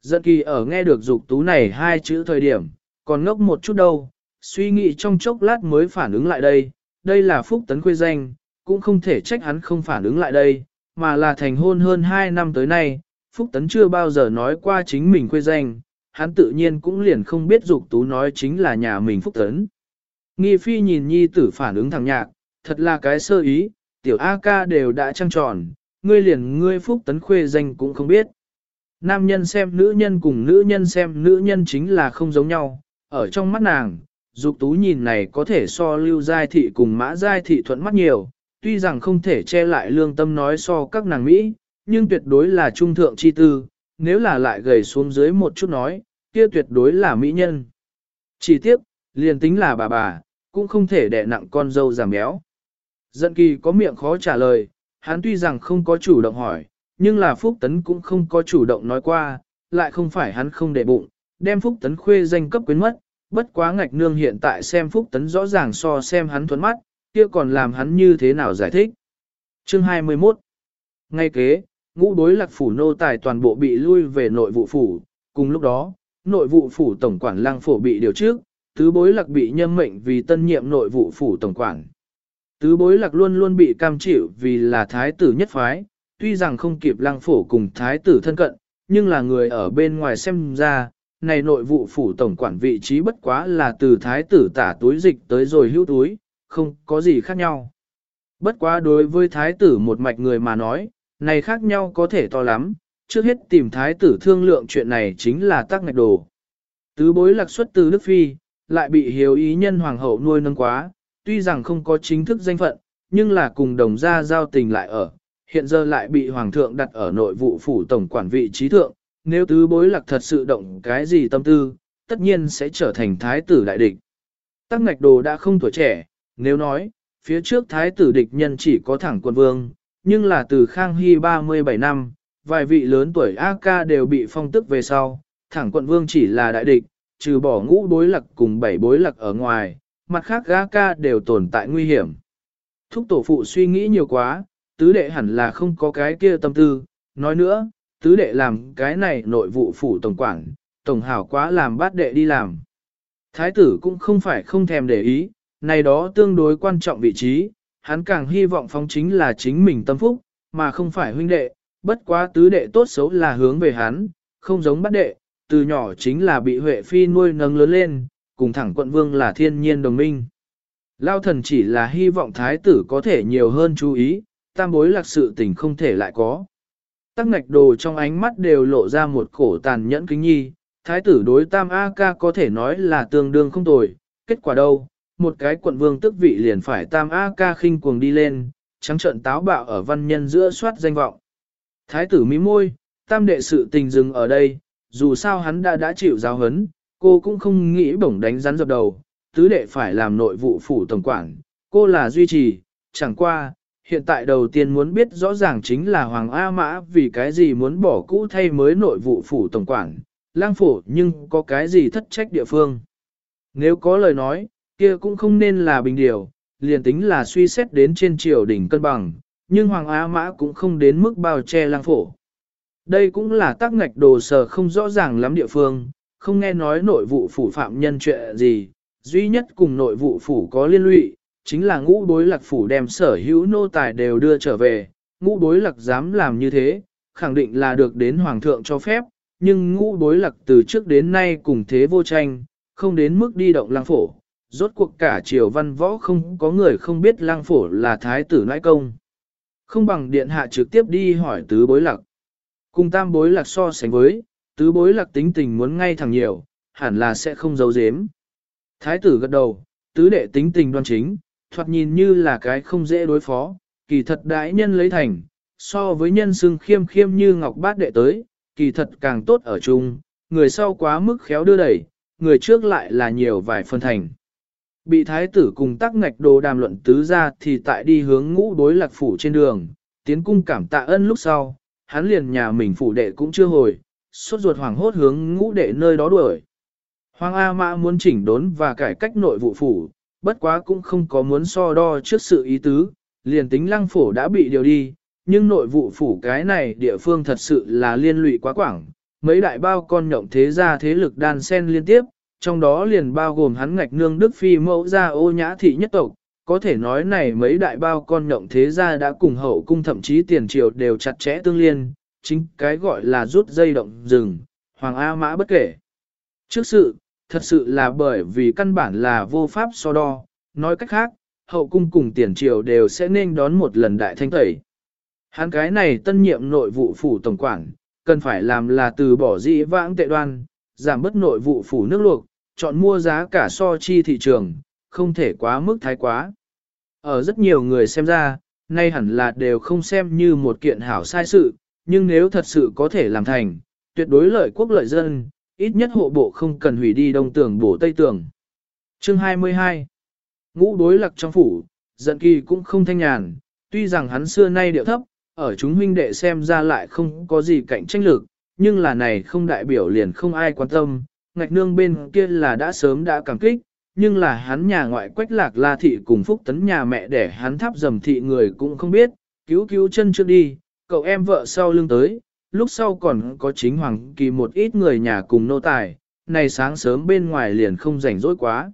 Giận kỳ ở nghe được dục tú này hai chữ thời điểm, còn ngốc một chút đâu, suy nghĩ trong chốc lát mới phản ứng lại đây, đây là phúc tấn quê danh, cũng không thể trách hắn không phản ứng lại đây, mà là thành hôn hơn 2 năm tới nay, Phúc Tấn chưa bao giờ nói qua chính mình quê danh, hắn tự nhiên cũng liền không biết Dục Tú nói chính là nhà mình Phúc Tấn. Nghi Phi nhìn nhi tử phản ứng thằng nhạc, thật là cái sơ ý, tiểu A ca đều đã trăng tròn, ngươi liền ngươi Phúc Tấn khuê danh cũng không biết. Nam nhân xem nữ nhân cùng nữ nhân xem nữ nhân chính là không giống nhau, ở trong mắt nàng, Dục Tú nhìn này có thể so lưu giai thị cùng mã giai thị thuận mắt nhiều, tuy rằng không thể che lại lương tâm nói so các nàng Mỹ, nhưng tuyệt đối là trung thượng chi tư, nếu là lại gầy xuống dưới một chút nói, kia tuyệt đối là mỹ nhân. Chỉ tiếc, liền tính là bà bà, cũng không thể đè nặng con dâu giảm béo. Dận kỳ có miệng khó trả lời, hắn tuy rằng không có chủ động hỏi, nhưng là Phúc Tấn cũng không có chủ động nói qua, lại không phải hắn không để bụng, đem Phúc Tấn khuê danh cấp quyến mất, bất quá ngạch nương hiện tại xem Phúc Tấn rõ ràng so xem hắn thuẫn mắt, kia còn làm hắn như thế nào giải thích. Chương 21 Ngay kế, ngũ đối lạc phủ nô tài toàn bộ bị lui về nội vụ phủ, cùng lúc đó, nội vụ phủ tổng quản lang phổ bị điều trước, tứ bối lạc bị nhâm mệnh vì tân nhiệm nội vụ phủ tổng quản. Tứ bối lạc luôn luôn bị cam chịu vì là thái tử nhất phái, tuy rằng không kịp lang phổ cùng thái tử thân cận, nhưng là người ở bên ngoài xem ra, này nội vụ phủ tổng quản vị trí bất quá là từ thái tử tả túi dịch tới rồi hữu túi, không có gì khác nhau. Bất quá đối với thái tử một mạch người mà nói, này khác nhau có thể to lắm, trước hết tìm thái tử thương lượng chuyện này chính là tắc ngạch đồ. Tứ bối lạc xuất từ Đức Phi, lại bị hiếu ý nhân hoàng hậu nuôi nâng quá, tuy rằng không có chính thức danh phận, nhưng là cùng đồng gia giao tình lại ở, hiện giờ lại bị hoàng thượng đặt ở nội vụ phủ tổng quản vị trí thượng, nếu tứ bối lạc thật sự động cái gì tâm tư, tất nhiên sẽ trở thành thái tử đại địch. Tắc ngạch đồ đã không tuổi trẻ, nếu nói, phía trước thái tử địch nhân chỉ có thẳng quân vương, nhưng là từ Khang Hy 37 năm, vài vị lớn tuổi AK đều bị phong tức về sau, thẳng quận vương chỉ là đại địch, trừ bỏ ngũ bối lạc cùng bảy bối lạc ở ngoài, mặt khác gã ca đều tồn tại nguy hiểm. Thúc tổ phụ suy nghĩ nhiều quá, tứ đệ hẳn là không có cái kia tâm tư, nói nữa, tứ đệ làm cái này nội vụ phủ tổng quản, tổng hảo quá làm bát đệ đi làm. Thái tử cũng không phải không thèm để ý, này đó tương đối quan trọng vị trí, hắn càng hy vọng phóng chính là chính mình tâm phúc, mà không phải huynh đệ, bất quá tứ đệ tốt xấu là hướng về hắn, không giống bát đệ, từ nhỏ chính là bị Huệ Phi nuôi nấng lớn lên, cùng thẳng quận vương là thiên nhiên đồng minh. Lao thần chỉ là hy vọng thái tử có thể nhiều hơn chú ý, tam bối lạc sự tình không thể lại có. Tắc ngạch đồ trong ánh mắt đều lộ ra một cổ tàn nhẫn kính nhi, thái tử đối tam A ca có thể nói là tương đương không tồi, kết quả đâu, một cái quận vương tức vị liền phải tam A ca khinh cuồng đi lên, trắng trận táo bạo ở văn nhân giữa soát danh vọng. Thái tử mí môi, tam đệ sự tình dừng ở đây, dù sao hắn đã đã chịu giáo hấn, cô cũng không nghĩ bổng đánh rắn dập đầu, tứ đệ phải làm nội vụ phủ tổng quản, cô là duy trì, chẳng qua, hiện tại đầu tiên muốn biết rõ ràng chính là Hoàng A Mã vì cái gì muốn bỏ cũ thay mới nội vụ phủ tổng quản, lang phủ nhưng có cái gì thất trách địa phương. Nếu có lời nói, kia cũng không nên là bình điều, liền tính là suy xét đến trên triều đỉnh cân bằng, nhưng Hoàng a Mã cũng không đến mức bao che lang phổ. Đây cũng là tác ngạch đồ sở không rõ ràng lắm địa phương, không nghe nói nội vụ phủ phạm nhân chuyện gì, duy nhất cùng nội vụ phủ có liên lụy, chính là ngũ đối lạc phủ đem sở hữu nô tài đều đưa trở về, ngũ đối lạc dám làm như thế, khẳng định là được đến hoàng thượng cho phép, nhưng ngũ đối lạc từ trước đến nay cùng thế vô tranh, không đến mức đi động lang phổ. Rốt cuộc cả triều văn võ không có người không biết lang phổ là thái tử nãi công. Không bằng điện hạ trực tiếp đi hỏi tứ bối lạc. Cùng tam bối lạc so sánh với, tứ bối lạc tính tình muốn ngay thẳng nhiều, hẳn là sẽ không giấu giếm. Thái tử gật đầu, tứ đệ tính tình đoan chính, thoạt nhìn như là cái không dễ đối phó, kỳ thật đại nhân lấy thành, so với nhân xưng khiêm khiêm như ngọc bát đệ tới, kỳ thật càng tốt ở chung, người sau quá mức khéo đưa đẩy, người trước lại là nhiều vài phân thành. Bị thái tử cùng tắc ngạch đồ đàm luận tứ ra thì tại đi hướng ngũ đối lạc phủ trên đường, tiến cung cảm tạ ân lúc sau, hắn liền nhà mình phủ đệ cũng chưa hồi, sốt ruột hoảng hốt hướng ngũ đệ nơi đó đuổi. Hoàng A Mã muốn chỉnh đốn và cải cách nội vụ phủ, bất quá cũng không có muốn so đo trước sự ý tứ, liền tính lăng phổ đã bị điều đi, nhưng nội vụ phủ cái này địa phương thật sự là liên lụy quá quảng, mấy đại bao con nhộng thế gia thế lực đan sen liên tiếp, trong đó liền bao gồm hắn ngạch nương Đức Phi mẫu gia ô nhã thị nhất tộc, có thể nói này mấy đại bao con nhộng thế gia đã cùng hậu cung thậm chí tiền triều đều chặt chẽ tương liên, chính cái gọi là rút dây động rừng, hoàng A mã bất kể. Trước sự, thật sự là bởi vì căn bản là vô pháp so đo, nói cách khác, hậu cung cùng tiền triều đều sẽ nên đón một lần đại thanh tẩy. Hắn cái này tân nhiệm nội vụ phủ tổng quản, cần phải làm là từ bỏ dĩ vãng tệ đoan, giảm bớt nội vụ phủ nước luộc, chọn mua giá cả so chi thị trường, không thể quá mức thái quá. Ở rất nhiều người xem ra, nay hẳn là đều không xem như một kiện hảo sai sự, nhưng nếu thật sự có thể làm thành, tuyệt đối lợi quốc lợi dân, ít nhất hộ bộ không cần hủy đi đông tường bổ tây tường. Chương 22 Ngũ đối lạc trong phủ, giận kỳ cũng không thanh nhàn, tuy rằng hắn xưa nay điệu thấp, ở chúng huynh đệ xem ra lại không có gì cạnh tranh lực, nhưng là này không đại biểu liền không ai quan tâm, ngạch nương bên kia là đã sớm đã cảm kích, nhưng là hắn nhà ngoại quách lạc la thị cùng phúc tấn nhà mẹ để hắn thắp dầm thị người cũng không biết, cứu cứu chân trước đi, cậu em vợ sau lưng tới, lúc sau còn có chính hoàng kỳ một ít người nhà cùng nô tài, này sáng sớm bên ngoài liền không rảnh rỗi quá.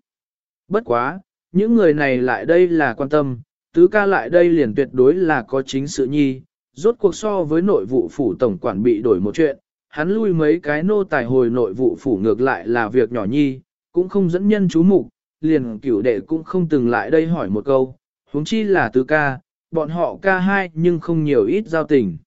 Bất quá, những người này lại đây là quan tâm, tứ ca lại đây liền tuyệt đối là có chính sự nhi, rốt cuộc so với nội vụ phủ tổng quản bị đổi một chuyện, hắn lui mấy cái nô tài hồi nội vụ phủ ngược lại là việc nhỏ nhi, cũng không dẫn nhân chú mục, liền cửu đệ cũng không từng lại đây hỏi một câu, huống chi là tứ ca, bọn họ ca hai nhưng không nhiều ít giao tình.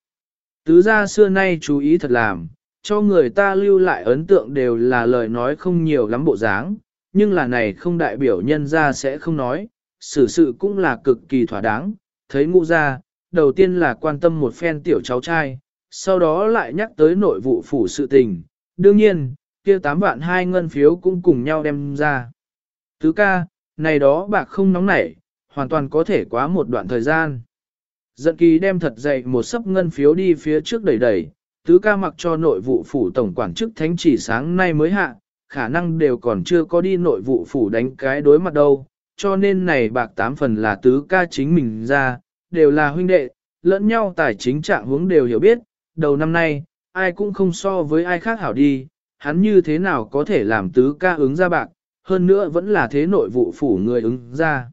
Tứ gia xưa nay chú ý thật làm, cho người ta lưu lại ấn tượng đều là lời nói không nhiều lắm bộ dáng, nhưng là này không đại biểu nhân gia sẽ không nói, xử sự cũng là cực kỳ thỏa đáng, thấy ngũ gia, đầu tiên là quan tâm một phen tiểu cháu trai, sau đó lại nhắc tới nội vụ phủ sự tình, đương nhiên, kia tám vạn hai ngân phiếu cũng cùng nhau đem ra. Tứ ca, này đó bạc không nóng nảy, hoàn toàn có thể quá một đoạn thời gian. Giận kỳ đem thật dậy một sấp ngân phiếu đi phía trước đẩy đẩy, tứ ca mặc cho nội vụ phủ tổng quản chức thánh chỉ sáng nay mới hạ, khả năng đều còn chưa có đi nội vụ phủ đánh cái đối mặt đâu, cho nên này bạc tám phần là tứ ca chính mình ra, đều là huynh đệ, lẫn nhau tài chính trạng hướng đều hiểu biết, đầu năm nay, ai cũng không so với ai khác hảo đi, hắn như thế nào có thể làm tứ ca ứng ra bạc, hơn nữa vẫn là thế nội vụ phủ người ứng ra.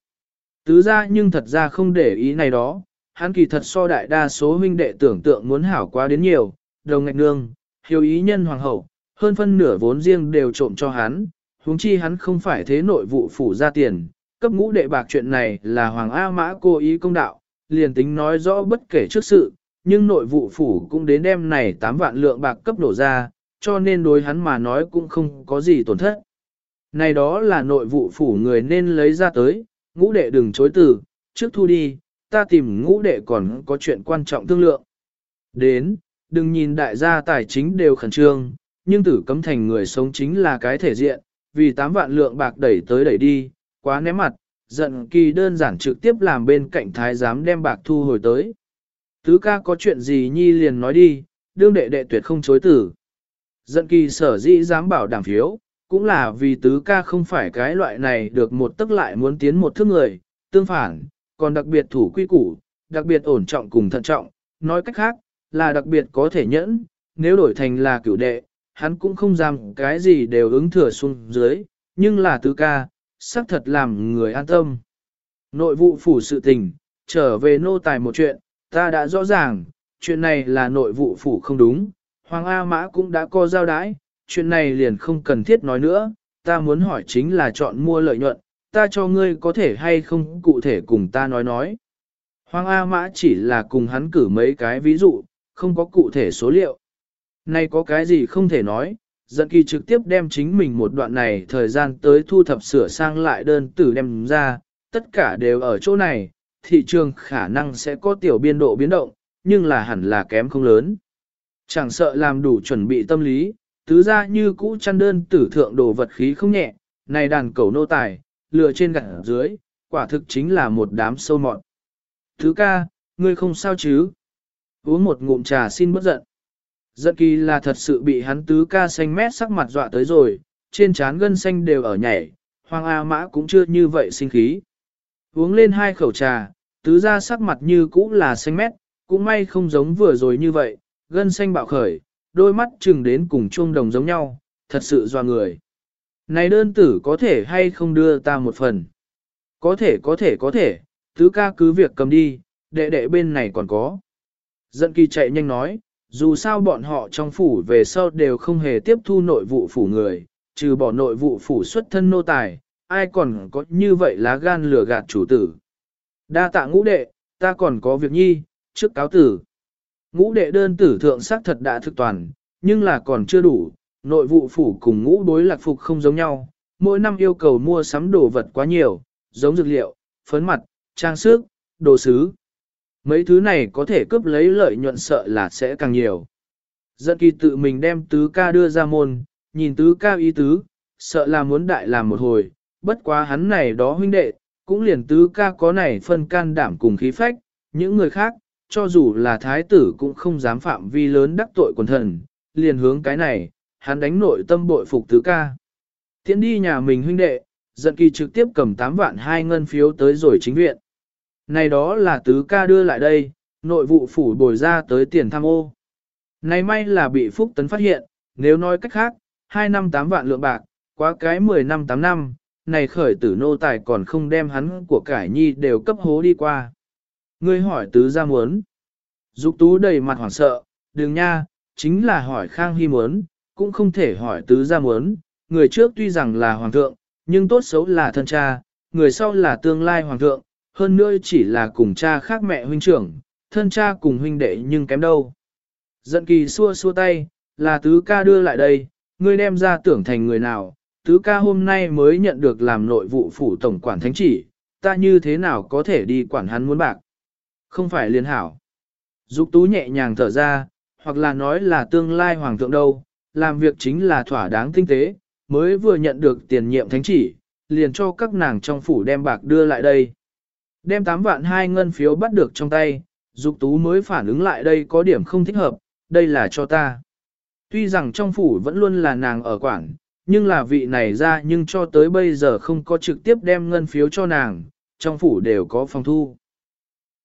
Tứ ra nhưng thật ra không để ý này đó, hắn kỳ thật so đại đa số huynh đệ tưởng tượng muốn hảo quá đến nhiều, đồng ngạch nương, hiếu ý nhân hoàng hậu, hơn phân nửa vốn riêng đều trộm cho hắn, huống chi hắn không phải thế nội vụ phủ ra tiền, cấp ngũ đệ bạc chuyện này là hoàng A mã cố ý công đạo, liền tính nói rõ bất kể trước sự, nhưng nội vụ phủ cũng đến đem này 8 vạn lượng bạc cấp đổ ra, cho nên đối hắn mà nói cũng không có gì tổn thất. Này đó là nội vụ phủ người nên lấy ra tới, ngũ đệ đừng chối từ, trước thu đi, ta tìm ngũ đệ còn có chuyện quan trọng thương lượng. Đến, đừng nhìn đại gia tài chính đều khẩn trương, nhưng tử cấm thành người sống chính là cái thể diện, vì 8 vạn lượng bạc đẩy tới đẩy đi, quá ném mặt, giận kỳ đơn giản trực tiếp làm bên cạnh thái giám đem bạc thu hồi tới. Tứ ca có chuyện gì nhi liền nói đi, đương đệ đệ tuyệt không chối tử. Giận kỳ sở dĩ dám bảo đảm phiếu, cũng là vì tứ ca không phải cái loại này được một tức lại muốn tiến một thước người, tương phản, còn đặc biệt thủ quy củ, đặc biệt ổn trọng cùng thận trọng, nói cách khác, là đặc biệt có thể nhẫn, nếu đổi thành là cửu đệ, hắn cũng không dám cái gì đều ứng thừa xuống dưới, nhưng là tứ ca, xác thật làm người an tâm. Nội vụ phủ sự tình, trở về nô tài một chuyện, ta đã rõ ràng, chuyện này là nội vụ phủ không đúng, Hoàng A Mã cũng đã có giao đái, chuyện này liền không cần thiết nói nữa, ta muốn hỏi chính là chọn mua lợi nhuận, ta cho ngươi có thể hay không cụ thể cùng ta nói nói. Hoàng A Mã chỉ là cùng hắn cử mấy cái ví dụ, không có cụ thể số liệu. Nay có cái gì không thể nói, dẫn kỳ trực tiếp đem chính mình một đoạn này thời gian tới thu thập sửa sang lại đơn tử đem ra, tất cả đều ở chỗ này, thị trường khả năng sẽ có tiểu biên độ biến động, nhưng là hẳn là kém không lớn. Chẳng sợ làm đủ chuẩn bị tâm lý, tứ ra như cũ chăn đơn tử thượng đồ vật khí không nhẹ, này đàn cẩu nô tài, lừa trên gặt dưới, quả thực chính là một đám sâu mọt. Thứ ca, ngươi không sao chứ? Uống một ngụm trà xin bất giận. Giận kỳ là thật sự bị hắn tứ ca xanh mét sắc mặt dọa tới rồi, trên trán gân xanh đều ở nhảy, hoàng A mã cũng chưa như vậy sinh khí. Uống lên hai khẩu trà, tứ ra sắc mặt như cũ là xanh mét, cũng may không giống vừa rồi như vậy, gân xanh bạo khởi, đôi mắt chừng đến cùng chuông đồng giống nhau, thật sự doa người. Này đơn tử có thể hay không đưa ta một phần? Có thể có thể có thể, tứ ca cứ việc cầm đi, đệ đệ bên này còn có. Dận kỳ chạy nhanh nói, dù sao bọn họ trong phủ về sau đều không hề tiếp thu nội vụ phủ người, trừ bỏ nội vụ phủ xuất thân nô tài, ai còn có như vậy lá gan lừa gạt chủ tử. Đa tạ ngũ đệ, ta còn có việc nhi, trước cáo tử. Ngũ đệ đơn tử thượng xác thật đã thực toàn, nhưng là còn chưa đủ, nội vụ phủ cùng ngũ đối lạc phục không giống nhau, mỗi năm yêu cầu mua sắm đồ vật quá nhiều, giống dược liệu, phấn mặt, trang sức, đồ sứ. Mấy thứ này có thể cướp lấy lợi nhuận sợ là sẽ càng nhiều. Giận kỳ tự mình đem tứ ca đưa ra môn, nhìn tứ ca ý tứ, sợ là muốn đại làm một hồi, bất quá hắn này đó huynh đệ, cũng liền tứ ca có này phân can đảm cùng khí phách, những người khác, cho dù là thái tử cũng không dám phạm vi lớn đắc tội quần thần, liền hướng cái này, hắn đánh nội tâm bội phục tứ ca. Tiến đi nhà mình huynh đệ, giận kỳ trực tiếp cầm 8 vạn hai ngân phiếu tới rồi chính viện. Này đó là tứ ca đưa lại đây, nội vụ phủ bồi ra tới tiền tham ô. Này may là bị Phúc Tấn phát hiện, nếu nói cách khác, 2 năm 8 vạn lượng bạc, quá cái 10 năm 8 năm, này khởi tử nô tài còn không đem hắn của cải nhi đều cấp hố đi qua. Ngươi hỏi tứ gia muốn. Dục tú đầy mặt hoảng sợ, Đường nha, chính là hỏi Khang Hy muốn, cũng không thể hỏi tứ gia muốn. Người trước tuy rằng là hoàng thượng, nhưng tốt xấu là thân cha, người sau là tương lai hoàng thượng, hơn nữa chỉ là cùng cha khác mẹ huynh trưởng, thân cha cùng huynh đệ nhưng kém đâu. Dận kỳ xua xua tay, là tứ ca đưa lại đây, ngươi đem ra tưởng thành người nào, tứ ca hôm nay mới nhận được làm nội vụ phủ tổng quản thánh chỉ, ta như thế nào có thể đi quản hắn muốn bạc. Không phải liền hảo. Dục tú nhẹ nhàng thở ra, hoặc là nói là tương lai hoàng thượng đâu, làm việc chính là thỏa đáng tinh tế, mới vừa nhận được tiền nhiệm thánh chỉ, liền cho các nàng trong phủ đem bạc đưa lại đây. Đem 8 vạn hai ngân phiếu bắt được trong tay, dục tú mới phản ứng lại đây có điểm không thích hợp, đây là cho ta. Tuy rằng trong phủ vẫn luôn là nàng ở quảng, nhưng là vị này ra nhưng cho tới bây giờ không có trực tiếp đem ngân phiếu cho nàng, trong phủ đều có phòng thu.